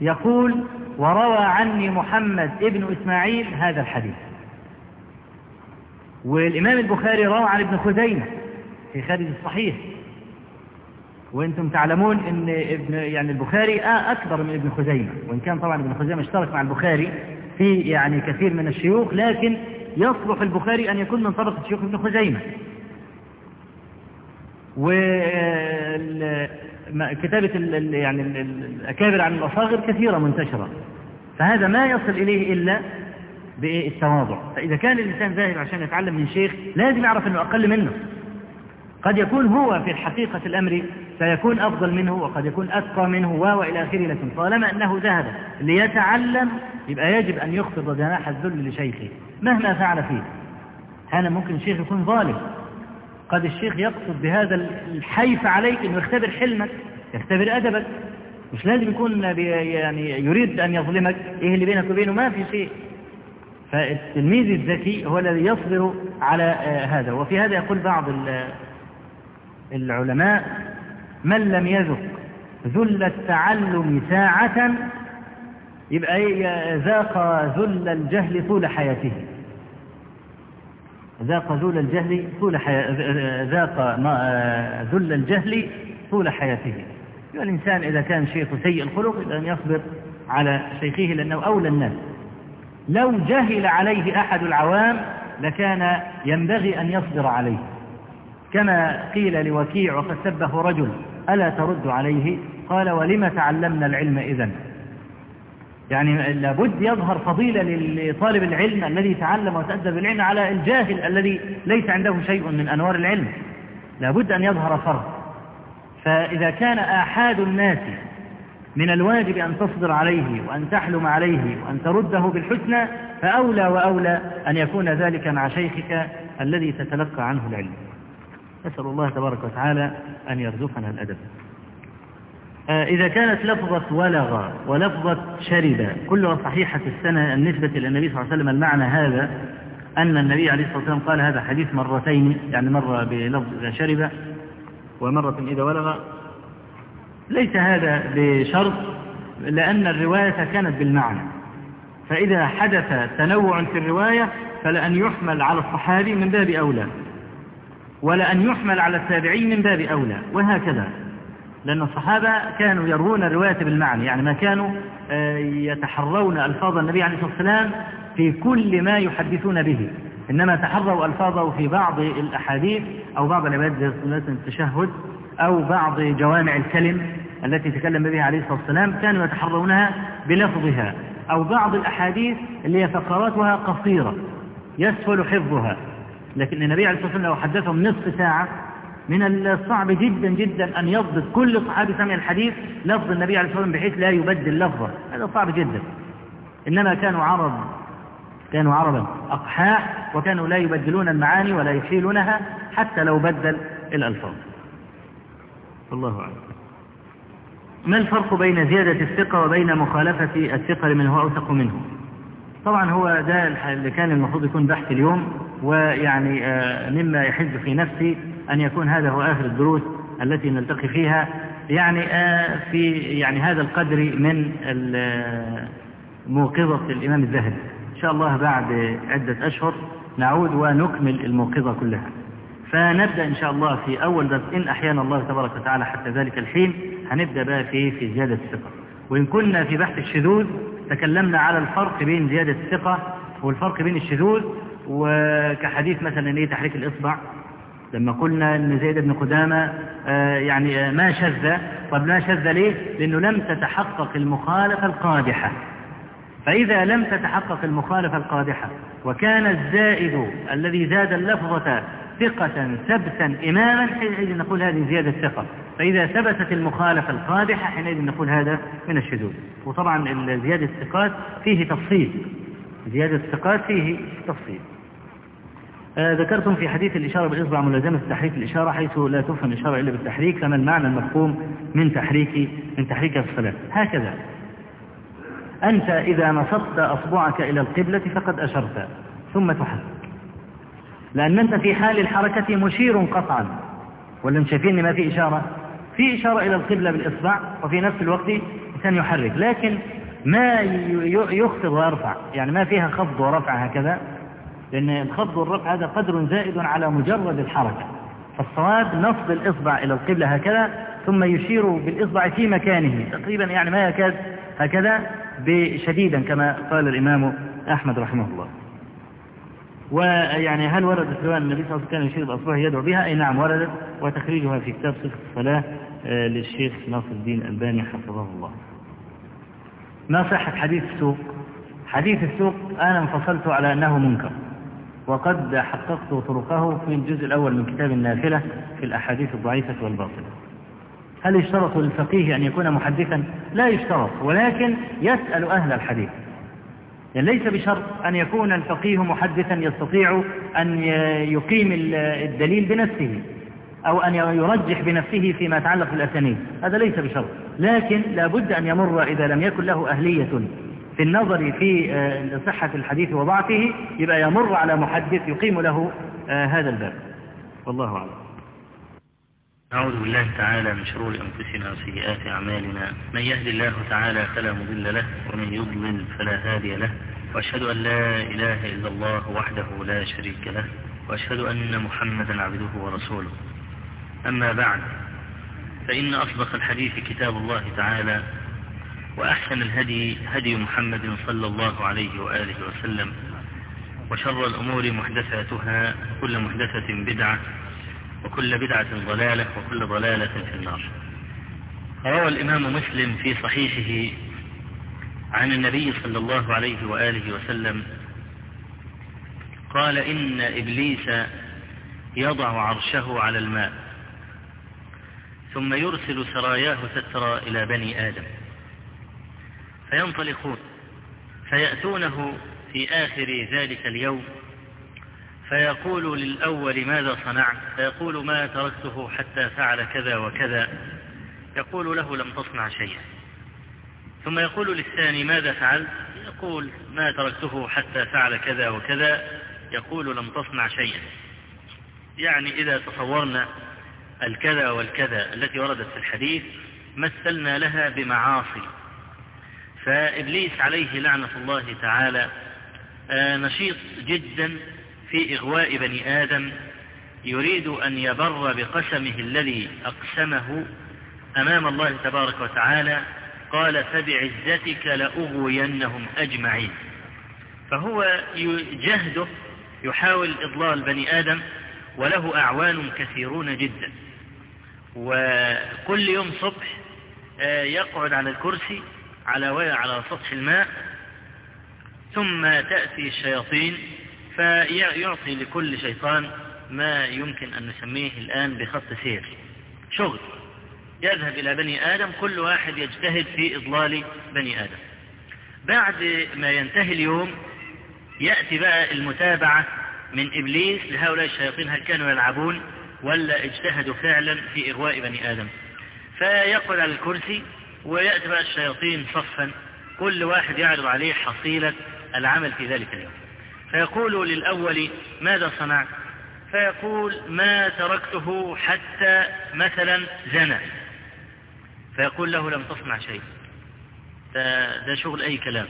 يقول وروى عني محمد ابن إسماعيل هذا الحديث. والإمام البخاري روى عن ابن خزيمة في خارج الصحيح. وأنتم تعلمون إن ابن يعني البخاري أكبر من ابن خزيمة. وإن كان طبعا ابن خزيمة اشترك مع البخاري في يعني كثير من الشيوخ لكن يصلح البخاري أن يكون من طبقة شيوخ ابن خزيمة. وكتابة يعني الأكابر عن الأصاغر كثيرة منتشرة. فهذا ما يصل إليه إلا بالتواضع. فإذا كان الإنسان ذاهب عشان يتعلم من شيخ لازم يعرف أنه أقل منه. قد يكون هو في الحقيقة الأمر سيكون أفضل منه وقد يكون أتقى منه وإلى آخره لكن طالما أنه ذهب ليتعلم يبقى يجب أن يخفض جناح الذل لشيخه مهما فعل فيه. هذا ممكن الشيخ يكون ظالم. قد الشيخ يقصد بهذا الحيف عليك أنه يختبر حلمك يختبر أدبك. مش لازم يكون يعني يريد أن يظلمك إيه اللي بينك وبينه ما في شيء. فالتلميذ الذكي هو الذي يصبر على هذا. وفي هذا يقول بعض العلماء من لم يذق ذل التعلم ساعة يبقى ذاق ذل الجهل طول حياته. ذاق ذل الجهل طول حياته ذاق ذل الجهل طول حياته. الإنسان إذا كان شيخه سيء الخلق أن يصبر على شيخه لأنه أولى الناس. لو جهل عليه أحد العوام لكان ينبغي أن يصبر عليه. كما قيل لوكيع وقد سبه رجل ألا ترد عليه؟ قال ولم تعلمنا العلم إذن؟ يعني لابد يظهر فضيلة لطالب العلم الذي تعلم وتأدب بالعلم على الجاهل الذي ليس عنده شيء من أنوار العلم. لابد أن يظهر فرق فإذا كان آحاد الناس من الواجب أن تصبر عليه وأن تحلم عليه وأن ترده بالحسنى فأولى وأولى أن يكون ذلك مع شيخك الذي تتلقى عنه العلم. نسأل الله تبارك وتعالى أن يرزقنا الأدب. إذا كانت لفظة ولغ ولفظة شرب كلها صحيحة السنة النسبة للنبي صلى الله عليه وسلم المعنى هذا أن النبي عليه الصلاة والسلام قال هذا حديث مرتين يعني مرة بلفظ إذا شرب ومرة إذا ولغ. ليس هذا بشرط لأن الرواية كانت بالمعنى. فإذا حدث تنوع في الرواية فلأن يحمل على الصحابي من باب أولى. ولأن يحمل على التابعي من باب أولى وهكذا. لأن الصحابة كانوا يروون الرواية بالمعنى يعني ما كانوا يتحرون ألفاظ النبي عليه الصلاة والسلام في كل ما يحدثون به. إنما تحروا ألفاظه في بعض الأحاديث أو بعض العبادات صلاة التشهد أو بعض جوامع الكلم التي تكلم بها عليه الصلاة والسلام كانوا يتحرونها بلفظها. أو بعض الأحاديث اللي هي فقراتها قصيرة يسهل حفظها. لكن النبي عليه الصلاة والسلام لو حدثهم نصف ساعة من الصعب جدا جدا أن يضبط كل صحابي سمع الحديث لفظ النبي عليه الصلاة والسلام بحيث لا يبدل لفظه. هذا صعب جدا. إنما كانوا عرب كانوا عربا أقحاح وكانوا لا يبدلون المعاني ولا يحيلونها حتى لو بدل الألفاظ. الله أعلم. ما الفرق بين زيادة الثقة وبين مخالفة الثقة لمن هو أوثق منه؟ طبعا هو ده اللي كان المفروض يكون بحث اليوم ويعني مما يحز في نفسي أن يكون هذا هو آخر الدروس التي نلتقي فيها. يعني في يعني هذا القدر من موقظة الإمام الذهبي. إن شاء الله بعد عدة أشهر نعود ونكمل الموقظة كلها. فنبدأ إن شاء الله في أول درس. إن أحيانا الله تبارك وتعالى حتى ذلك الحين هنبدأ بقى في في زيادة الثقة. وإن كنا في بحث الشذوذ تكلمنا على الفرق بين زيادة الثقة والفرق بين الشذوذ وكحديث مثلا إيه تحريك الإصبع. لما قلنا إن زيد بن قدامة آه يعني ما شذ. طب ما شذ ليه؟ لأنه لم تتحقق المخالفة القادحة. فإذا لم تتحقق المخالفة القادحة وكان الزائد الذي زاد اللفظة ثقة ثبتا إماما حينئذ نقول هذه زيادة ثقة فإذا ثبتت المخالفة القادحة حينئذ نقول هذا من الشذوذ. وطبعا زيادة الثقات فيه تفصيل. زيادة الثقات فيه تفصيل. آه ذكرتم في حديث الإشارة بالإصبع ملازمة تحريك الإشارة حيث لا تفهم الإشارة إلا بالتحريك فما المعنى المفهوم من تحريك من تحريك الصلاة؟ هكذا. أنت إذا نصبت أصبعك إلى القبلة فقد أشرت ثم تحرك. لأن أنت في حال الحركة مشير قطعا. ولا شايفين ما في إشارة؟ في إشارة إلى القبلة بالإصبع وفي نفس الوقت إنسان يحرك. لكن ما يخفض ويرفع يعني ما فيها خفض ورفع هكذا لأن الخفض والرفع هذا قدر زائد على مجرد الحركة. فالصواب نصب الإصبع إلى القبلة هكذا ثم يشير بالإصبع في مكانه تقريبا يعني ما يكاد هكذا بشديدا كما قال الإمام أحمد رحمه الله. ويعني هل وردت رواية النبي صلى الله عليه وسلم كان يشير بأصبعه يدعو بها؟ أي نعم وردت وتخريجها في كتاب صفة الصلاة للشيخ ناصر الدين الألباني حفظه الله. ما صحة حديث السوق؟ حديث السوق أنا انفصلت على أنه منكر وقد حققت طرقه في الجزء الأول من كتاب النافلة في الأحاديث الضعيفة والباطلة.
هل يشترط للفقيه أن يكون محدثا؟ لا يشترط ولكن يسأل أهل الحديث. يعني ليس بشرط أن يكون الفقيه محدثا يستطيع أن يقيم الدليل بنفسه. أو أن يرجح بنفسه فيما يتعلق بالأسانيد. هذا ليس بشرط. لكن لا بد أن يمر إذا لم يكن له أهلية في النظر في آه، صحة الحديث وضعفه يبقى يمر على محدث يقيم له آه، هذا الباب. والله أعلم.
أعوذ بالله تعالى من شرور أنفسنا وسيئات أعمالنا. من يهد الله تعالى فلا مضل له ومن يضلل فلا هادي له. وأشهد أن لا إله إلا الله وحده لا شريك له. وأشهد أن محمدا عبده ورسوله. أما بعد فإن أصدق الحديث كتاب الله تعالى وأحسن الهدي هدي محمد صلى الله عليه وآله وسلم وشر الأمور محدثاتها كل محدثة بدعة وكل بدعة ضلالة وكل ضلالة في النار. روى الإمام مسلم في صحيحه عن النبي صلى الله عليه وآله وسلم قال إن إبليس يضع عرشه على الماء. ثم يرسل سراياه تترى إلى بني آدم. فينطلقون. فيأتونه في آخر ذلك اليوم. فيقول للأول ماذا صنعت؟ فيقول ما تركته حتى فعل كذا وكذا. يقول له لم تصنع شيئا. ثم يقول للثاني ماذا فعلت؟ يقول ما تركته حتى فعل كذا وكذا. يقول لم تصنع شيئا. يعني إذا تصورنا الكذا والكذا التي وردت في الحديث مثلنا لها بمعاصي. فإبليس عليه لعنة الله تعالى آه، نشيط جدا في إغواء بني آدم يريد أن يبر بقسمه الذي أقسمه أمام الله تبارك وتعالى قال فبعزتك لأغوينهم أجمعين. فهو جهده يحاول إضلال بني آدم وله أعوان كثيرون جدا. وكل يوم صبح آه، يقعد على الكرسي على على سطح الماء ثم تأتي الشياطين فيعطي لكل شيطان ما يمكن أن نسميه الآن بخط سير. شغل. يذهب إلى بني آدم كل واحد يجتهد في إضلال بني آدم. بعد ما ينتهي اليوم يأتي بقى المتابعة من إبليس لهؤلاء الشياطين هل كانوا يلعبون؟ ولا اجتهدوا فعلا في إغواء بني آدم. فيقعد على الكرسي ويأتي بقى الشياطين صفا كل واحد يعرض عليه حصيلة العمل في ذلك اليوم. فيقول للأول ماذا صنعت؟ فيقول ما تركته حتى مثلا زنى. فيقول له لم تصنع شيء ده, شغل أي كلام.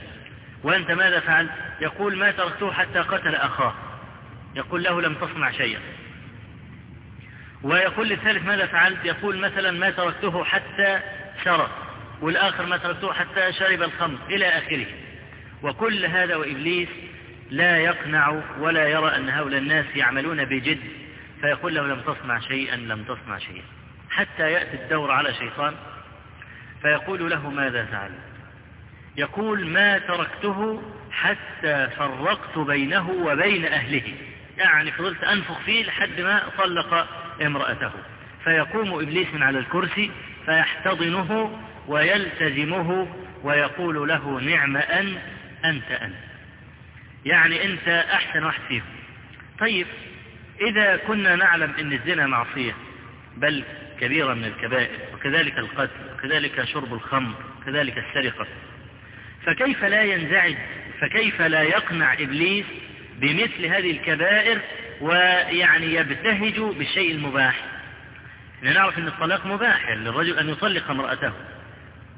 وأنت ماذا فعلت؟ يقول ما تركته حتى قتل أخاه. يقول له لم تصنع شيئا. ويقول للثالث ماذا فعلت؟ يقول مثلا ما تركته حتى سرق والآخر ما تركته حتى شرب الخمر إلى آخره. وكل هذا وإبليس لا يقنع ولا يرى أن هؤلاء الناس يعملون بجد فيقول له لم تصنع شيئا لم تصنع شيئا. حتى يأتي الدور على شيطان فيقول له ماذا فعل يقول ما تركته حتى فرقت بينه وبين أهله. يعني فضلت أنفخ فيه لحد ما طلق امرأته. فيقوم إبليس على الكرسي فيحتضنه ويلتزمه ويقول له نعم أن أنت أنت يعني أنت أحسن واحد فيهم. طيب إذا كنا نعلم أن الزنا معصية بل كبيرة من الكبائر وكذلك القتل وكذلك شرب الخمر وكذلك السرقة فكيف لا ينزعج فكيف لا يقنع إبليس بمثل هذه الكبائر ويعني يبتهج بالشيء المباح. لنعرف أن الطلاق مباح للرجل أن يطلق امرأته.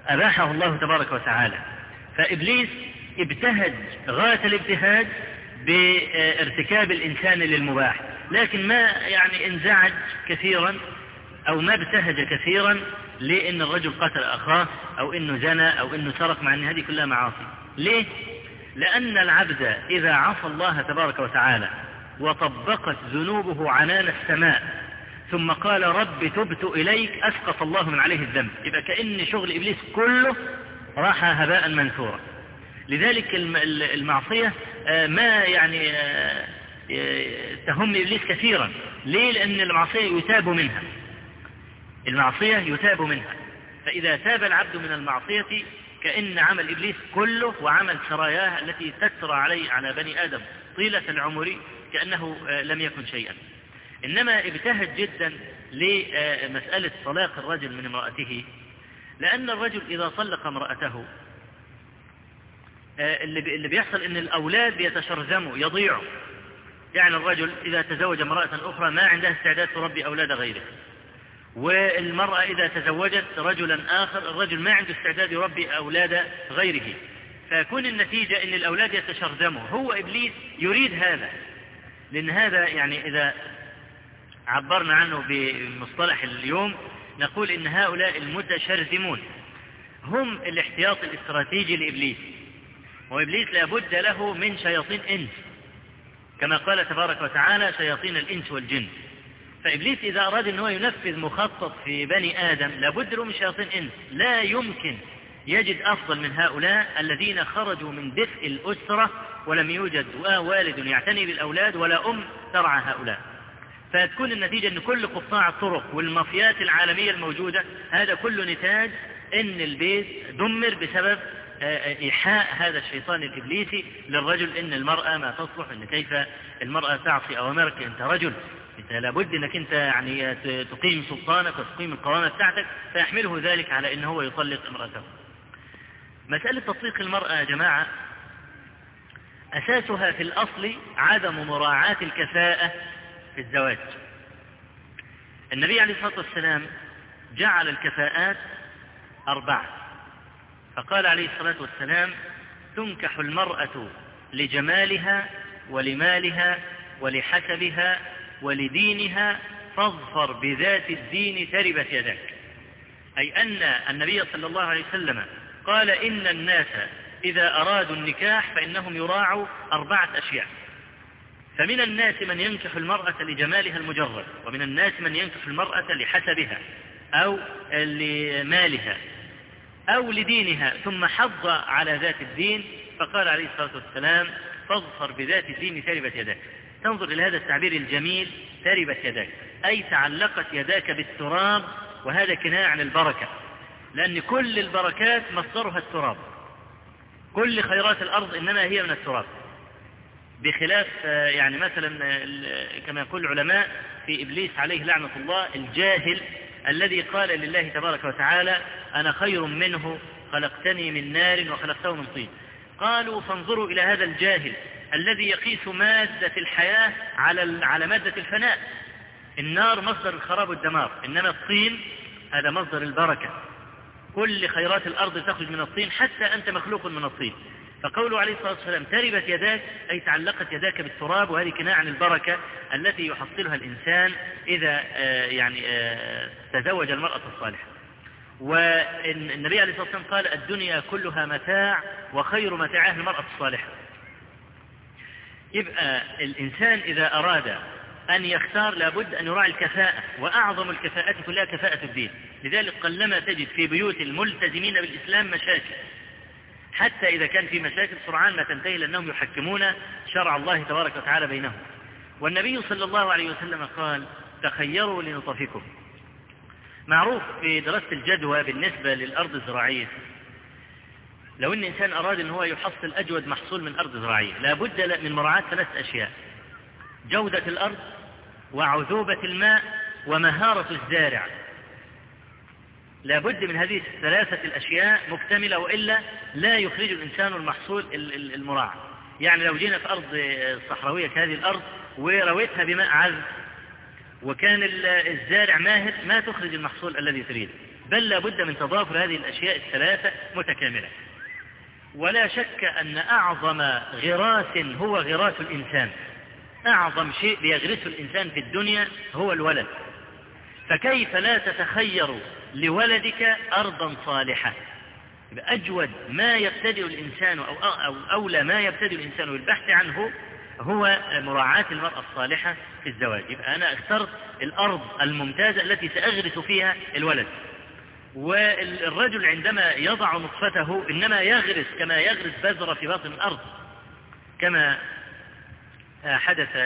أباحه الله تبارك وتعالى. فإبليس ابتهج غاية الابتهاج بارتكاب الإنسان للمباح. لكن ما يعني انزعج كثيرا أو ما ابتهج كثيرا لأن الرجل قتل أخاه أو أنه زنى أو أنه سرق مع أن هذه كلها معاصي. ليه؟ لأن العبد إذا عصى الله تبارك وتعالى وطبقت ذنوبه عنان السماء. ثم قال رب تبت إليك أسقط الله من عليه الذنب. يبقى كأن شغل إبليس كله راح هباء منثورا. لذلك المعصية آه، ما يعني آه، تهم إبليس كثيرا. ليه؟ لأن المعصية يتاب منها. المعصية يتاب منها. فإذا تاب العبد من المعصية كأن عمل إبليس كله وعمل سراياه التي تسرى عليه على بني آدم. طيلة العمر كأنه لم يكن شيئا. إنما ابتهج جدا لمسألة طلاق الرجل من امرأته لأن الرجل إذا طلق امرأته اللي بيحصل إن الأولاد بيتشرذموا يضيعوا. يعني الرجل إذا تزوج امرأة أخرى ما عندها استعداد تربي أولاد غيره. والمرأة إذا تزوجت رجلا آخر الرجل ما عنده استعداد يربي أولاد غيره. فيكون النتيجة إن الأولاد يتشرذموا. هو إبليس يريد هذا. لأن هذا يعني إذا عبرنا عنه بمصطلح اليوم نقول إن هؤلاء المتشرذمون هم الاحتياط الاستراتيجي لإبليس. وإبليس لابد له من شياطين إنس. كما قال تبارك وتعالى شياطين الإنس والجن. فإبليس إذا أراد أنه ينفذ مخطط في بني آدم لابد له من شياطين إنس. لا يمكن يجد أفضل من هؤلاء الذين خرجوا من دفء الأسرة ولم يوجد والد يعتني بالأولاد ولا أم ترعى هؤلاء. فتكون النتيجة أن كل قطاع الطرق والمافيات العالمية الموجودة هذا كله نتاج أن البيت دمر بسبب إيحاء هذا الشيطان الإبليسي للرجل إن المرأة ما تصلح إن كيف المرأة تعصي أوامرك أنت رجل. أنت لابد أنك أنت يعني تقيم سلطانك وتقيم القوامة بتاعتك فيحمله ذلك على أنه هو يطلق امرأته. مسألة تطليق المرأة يا جماعة أساسها في الأصل عدم مراعاة الكفاءة في الزواج. النبي عليه الصلاة والسلام جعل الكفاءات أربعة. فقال عليه الصلاة والسلام تنكح المرأة لجمالها ولمالها ولحسبها ولدينها فاظفر بذات الدين تربت يداك أي أن النبي صلى الله عليه وسلم قال إن الناس إذا أرادوا النكاح فإنهم يراعوا أربعة أشياء. فمن الناس من ينكح المرأة لجمالها المجرد ومن الناس من ينكح المرأة لحسبها أو لمالها أو لدينها ثم حض على ذات الدين فقال عليه الصلاة والسلام فاظفر بذات الدين تربت يداك. تنظر إلى هذا التعبير الجميل تربت يداك. أي تعلقت يداك بالتراب وهذا كناية عن البركة. لأن كل البركات مصدرها التراب. كل خيرات الأرض إنما هي من التراب. بخلاف يعني مثلا كما يقول العلماء في إبليس عليه لعنة الله الجاهل الذي قال لله تبارك وتعالى أنا خير منه خلقتني من نار وخلقته من طين. قالوا فانظروا إلى هذا الجاهل الذي يقيس مادة الحياة على على مادة الفناء. النار مصدر الخراب والدمار إنما الطين هذا مصدر البركة. كل خيرات الأرض تخرج من الطين حتى أنت مخلوق من الطين. فقوله عليه الصلاة والسلام تربت يداك أي تعلقت يداك بالتراب وهذه كناية عن البركة التي يحصلها الإنسان إذا آه، يعني آه، تزوج المرأة الصالحة. والنبي عليه الصلاة والسلام قال الدنيا كلها متاع وخير متاعها المرأة الصالحة. يبقى الإنسان إذا أراد أن يختار لابد أن يراعي الكفاءة وأعظم الكفاءات كلها كفاءة الدين. لذلك قلما تجد في بيوت الملتزمين بالإسلام مشاكل. حتى إذا كان في مشاكل سرعان ما تنتهي لأنهم يحكمون شرع الله تبارك وتعالى بينهم. والنبي صلى الله عليه وسلم قال تخيروا لنطفكم. معروف في دراسة الجدوى بالنسبة للأرض الزراعية. لو أن إنسان أراد أن هو يحصل أجود محصول من أرض زراعية لابد من مراعاة ثلاث أشياء. جودة الأرض وعذوبة الماء ومهارة الزارع. لابد من هذه الثلاثة الأشياء مكتملة وإلا لا يخرج الإنسان المحصول المراعى يعني لو جينا في أرض صحراوية كهذه الأرض ورويتها بماء عذب وكان الزارع ماهر ما تخرج المحصول الذي تريد بل لابد من تضافر هذه الأشياء الثلاثة متكاملة. ولا شك أن أعظم غراس هو غراس الإنسان. أعظم شيء بيغرسه الإنسان في الدنيا هو الولد. فكيف لا تتخير لولدك أرضا صالحة؟ أجود ما يبتدئ الإنسان أو, أو أولى ما يبتدئ الإنسان بالبحث عنه هو مراعاة المرأة الصالحة في الزواج. يبقى أنا اخترت الأرض الممتازة التي سأغرس فيها الولد. والرجل عندما يضع نطفته إنما يغرس كما يغرس بذرة في باطن الأرض كما حدث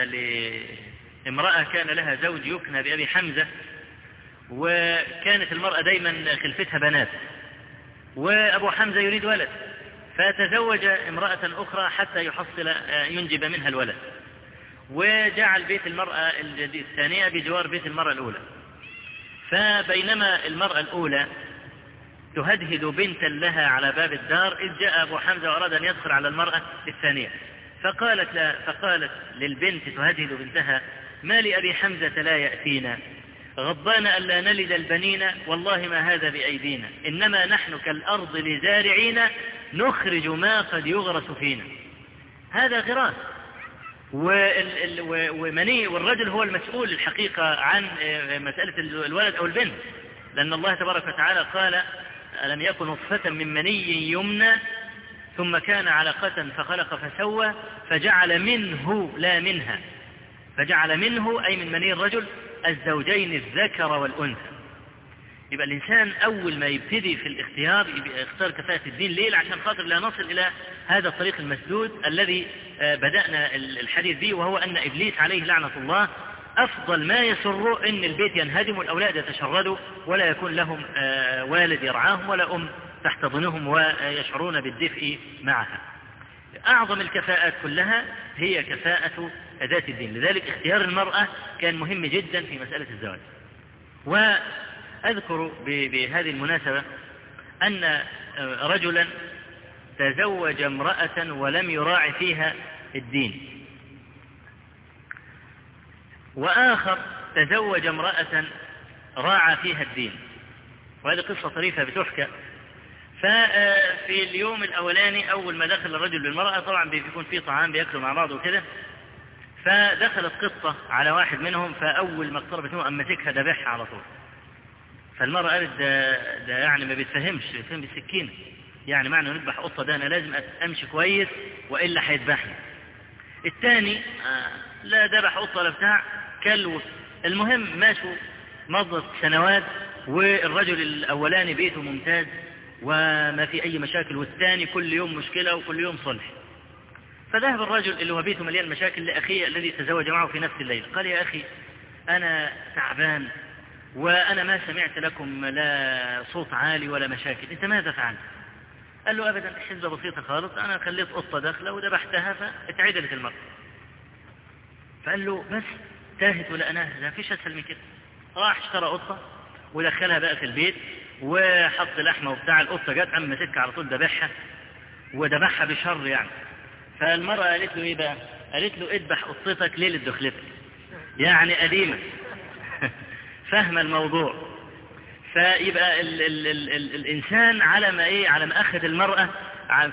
لامرأة كان لها زوج يكنى بأبي حمزة وكانت المرأة دايما خلفتها بنات وأبو حمزة يريد ولد فتزوج امرأة أخرى حتى يحصل ينجب منها الولد وجعل بيت المرأة الثانية بجوار بيت المرأة الأولى. فبينما المرأة الأولى تهدهد بنتا لها على باب الدار إذ جاء أبو حمزة وأراد أن يدخل على المرأة الثانية. فقالت, لا فقالت للبنت تهدد بنتها ما لأبي حمزة لا يأتينا. غضبان ألا نلد البنين والله ما هذا بأيدينا. إنما نحن كالأرض لزارعين نخرج ما قد يغرس فينا. هذا غراس. ومني والرجل هو المسؤول الحقيقة عن مسألة الولد أو البنت. لأن الله تبارك وتعالى قال ألم يكن نطفة من مني يمنى ثم كان علقة فخلق فسوى فجعل منه لا منها. فجعل منه أي من مني الرجل الزوجين الذكر والأنثى. يبقى الإنسان أول ما يبتدي في الاختيار يختار كفاءة الدين. ليه؟ عشان خاطر لا نصل إلى هذا الطريق المسدود الذي بدأنا الحديث به وهو أن إبليس عليه لعنة الله أفضل ما يسر إن البيت ينهدم والأولاد يتشردوا ولا يكون لهم والد يرعاهم ولا أم تحتضنهم ويشعرون بالدفء معها. أعظم الكفاءات كلها هي كفاءة ذات الدين. لذلك اختيار المرأة كان مهم جدا في مسألة الزواج. وأذكر بهذه المناسبة أن رجلا تزوج امرأة ولم يراعي فيها الدين. وآخر تزوج امرأة راعى فيها الدين. وهذه قصة طريفة بتحكى ففي اليوم الأولاني أول ما دخل الرجل بالمرأة طبعا بيكون فيه طعام بيأكلوا مع بعض وكده. فدخلت قطة على واحد منهم فأول ما اقتربت منه أم مسكها ذبحها على طول. فالمرأة قالت ده, ده يعني ما بيتفهمش بيتفهم بالسكينة. يعني معنى نذبح قطة ده أنا لازم أمشي كويس وإلا هيذبحني. الثاني آه لا ذبح قطة ولا بتاع كلو المهم ماشوا مضت سنوات والرجل الأولاني بيته ممتاز. وما في أي مشاكل والثاني كل يوم مشكلة وكل يوم صلح. فذهب الرجل اللي هو بيته مليان مشاكل لأخيه الذي تزوج معه في نفس الليل. قال يا أخي أنا تعبان وأنا ما سمعت لكم لا صوت عالي ولا مشاكل. أنت ماذا فعلت؟ قال له أبدا حزبة بسيطة خالص. أنا خليت قطة داخلة وذبحتها فاتعدلت المرأة فقال له بس تاهت ولا أنا؟ لا فيش أسهل من كده. راح اشترى قطة ودخلها بقى في البيت. وحط لحمة وبتاع القطة جت عم مسكها على طول ذبحها وذبحها بشر يعني. فالمرأة قالت له إيه بقى؟ قالت له اذبح قطتك ليلة دخلتك يعني قديمة. <laughs> فهم الموضوع. فيبقى ال ال ال ال الإنسان على ما إيه؟ على ما أخذ المرأة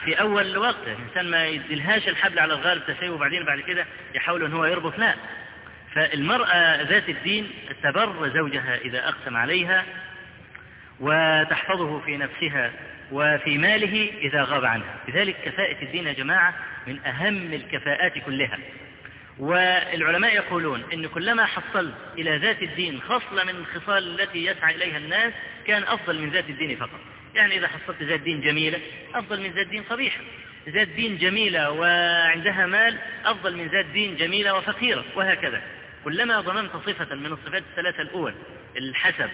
في أول وقت الإنسان ما يدلهاش الحبل على الغالب تسيب وبعدين بعد كده يحاول أن هو يربط لا. فالمرأة ذات الدين تبر زوجها إذا أقسم عليها وتحفظه في نفسها وفي ماله إذا غاب عنها. لذلك كفاءة الدين يا جماعة من أهم الكفاءات كلها. والعلماء يقولون إن كلما حصلت إلى ذات الدين خصلة من الخصال التي يسعى إليها الناس كان أفضل من ذات الدين فقط. يعني إذا حصلت ذات دين جميلة أفضل من ذات دين قبيحة. ذات دين جميلة وعندها مال أفضل من ذات دين جميلة وفقيرة وهكذا. كلما ضممت صفة من الصفات الثلاثة الأول الحسب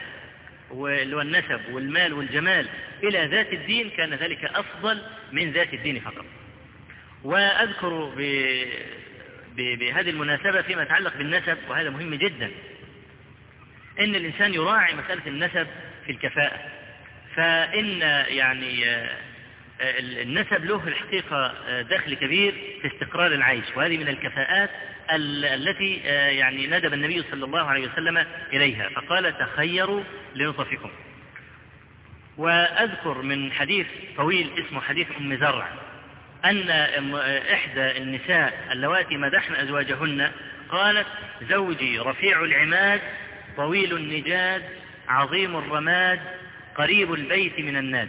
والنسب والمال والجمال إلى ذات الدين كان ذلك أفضل من ذات الدين فقط وأذكر. بهذه المناسبة فيما يتعلق بالنسب وهذا مهم جدا إن الإنسان يراعي مسألة النسب في الكفاءة فإن يعني النسب له الحقيقة دخل كبير في استقرار العيش وهذه من الكفاءات التي يعني ندب النبي صلى الله عليه وسلم إليها. فقال تخيروا لنطفكم. وأذكر من حديث طويل اسمه حديث أم زرع أن إحدى النساء اللواتي مدحن أزواجهن قالت زوجي رفيع العماد طويل النجاد عظيم الرماد قريب البيت من الناد.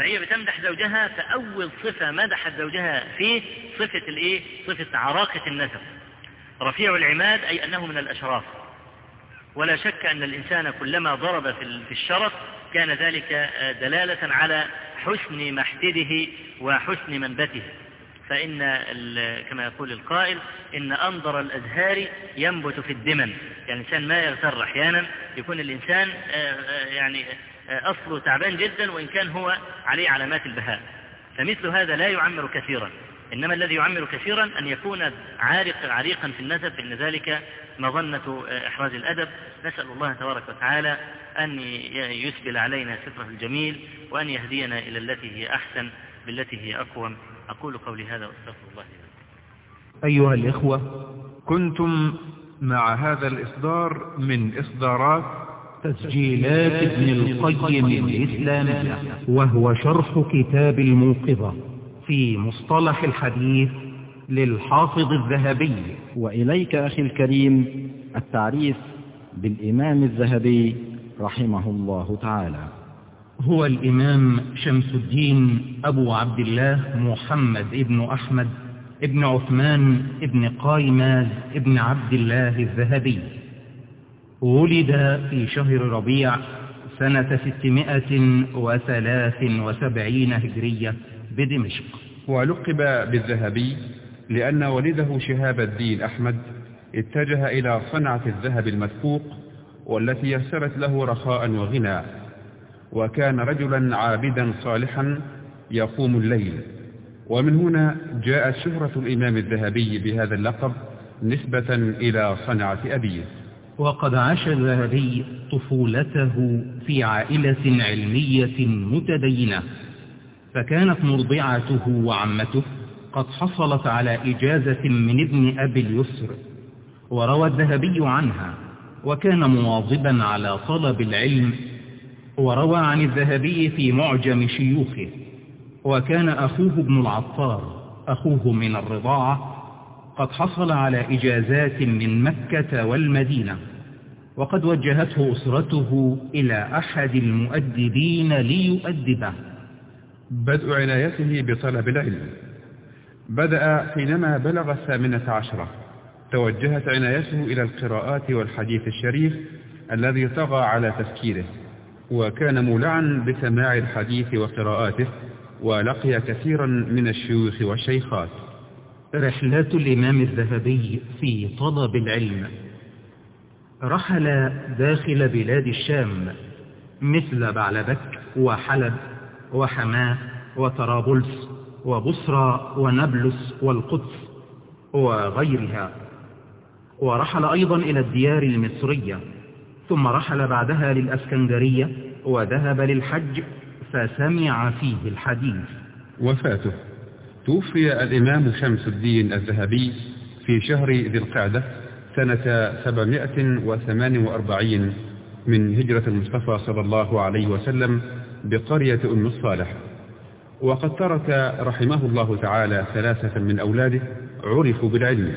فهي بتمدح زوجها فأول صفة مدحت زوجها فيه صفة الإيه؟ صفة عراقة النسب. رفيع العماد أي أنه من الأشراف. ولا شك أن الإنسان كلما ضرب في الشرف كان ذلك دلالة على حسن محتده وحسن منبته. فإن كما يقول القائل إن أنظر الأزهار ينبت في الدمن. يعني الإنسان ما يغتر أحيانا. يكون الإنسان يعني أصله تعبان جدا وإن كان هو عليه علامات البهاء. فمثل هذا لا يعمر كثيرا. إنما الذي يعمر كثيرا أن يكون عارق عريقا في النسب. فإن ذلك مظنة إحراز الأدب. نسأل الله تبارك وتعالى أن يسبل علينا ستره الجميل وأن يهدينا إلى التي هي أحسن. بالتي هي أقوم أقول قولي هذا وأستغفر الله
أيها الإخوة
كنتم مع هذا الإصدار من إصدارات
تسجيلات ابن القيم الإسلامية وهو شرح كتاب الموقظة في مصطلح الحديث للحافظ الذهبي.
وإليك أخي الكريم التعريف بالإمام الذهبي رحمه الله تعالى.
هو الإمام شمس الدين أبو عبد الله محمد ابن أحمد ابن عثمان ابن قايماز ابن عبد الله الذهبي. ولد في شهر ربيع سنة ستمائة وثلاث وسبعين هجرية بدمشق.
ولقب بالذهبي لأن والده شهاب الدين أحمد اتجه إلى صنعة الذهب المدفوق والتي يسرت له رخاء وغنى. وكان رجلا عابدا صالحا يقوم الليل. ومن هنا جاءت شهرة الإمام الذهبي بهذا اللقب نسبة إلى صنعة أبيه.
وقد عاش الذهبي طفولته في عائلة علمية متدينة فكانت مرضعته وعمته قد حصلت على إجازة من ابن أبي اليسر وروى الذهبي عنها وكان مواظبا على طلب العلم وروى عن الذهبي في معجم شيوخه وكان أخوه ابن العطار أخوه من الرضاعة قد حصل على إجازات من مكة والمدينة وقد وجهته أسرته إلى أحد المؤدبين ليؤدبه.
بدء عنايته بطلب العلم. بدأ حينما بلغ الثامنة عشرة. توجهت عنايته إلى القراءات والحديث الشريف الذي طغى على تفكيره. وكان مولعا بسماع الحديث وقراءاته ولقي كثيرا من الشيوخ والشيخات.
رحلات الإمام الذهبي في طلب العلم. رحل داخل بلاد الشام مثل بعلبك وحلب وحماة وطرابلس وبصرى ونبلس والقدس وغيرها. ورحل أيضا إلى الديار المصرية. ثم رحل بعدها للأسكندرية وذهب للحج فسمع فيه الحديث.
وفاته. توفي الإمام شمس الدين الذهبي في شهر ذي القعدة سنة 748 من هجرة المصطفى صلى الله عليه وسلم بقرية أم الصالح. وقد ترك رحمه الله تعالى ثلاثة من أولاده عرفوا بالعلم.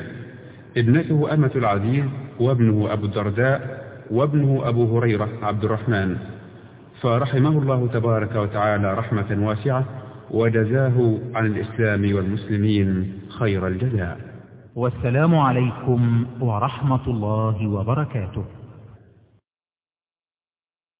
ابنته أمة العزيز وابنه أبو الدرداء وابنه أبو هريرة عبد الرحمن. فرحمه الله تبارك وتعالى رحمة واسعة وجزاه عن الإسلام والمسلمين خير الجزاء.
والسلام عليكم ورحمة الله وبركاته.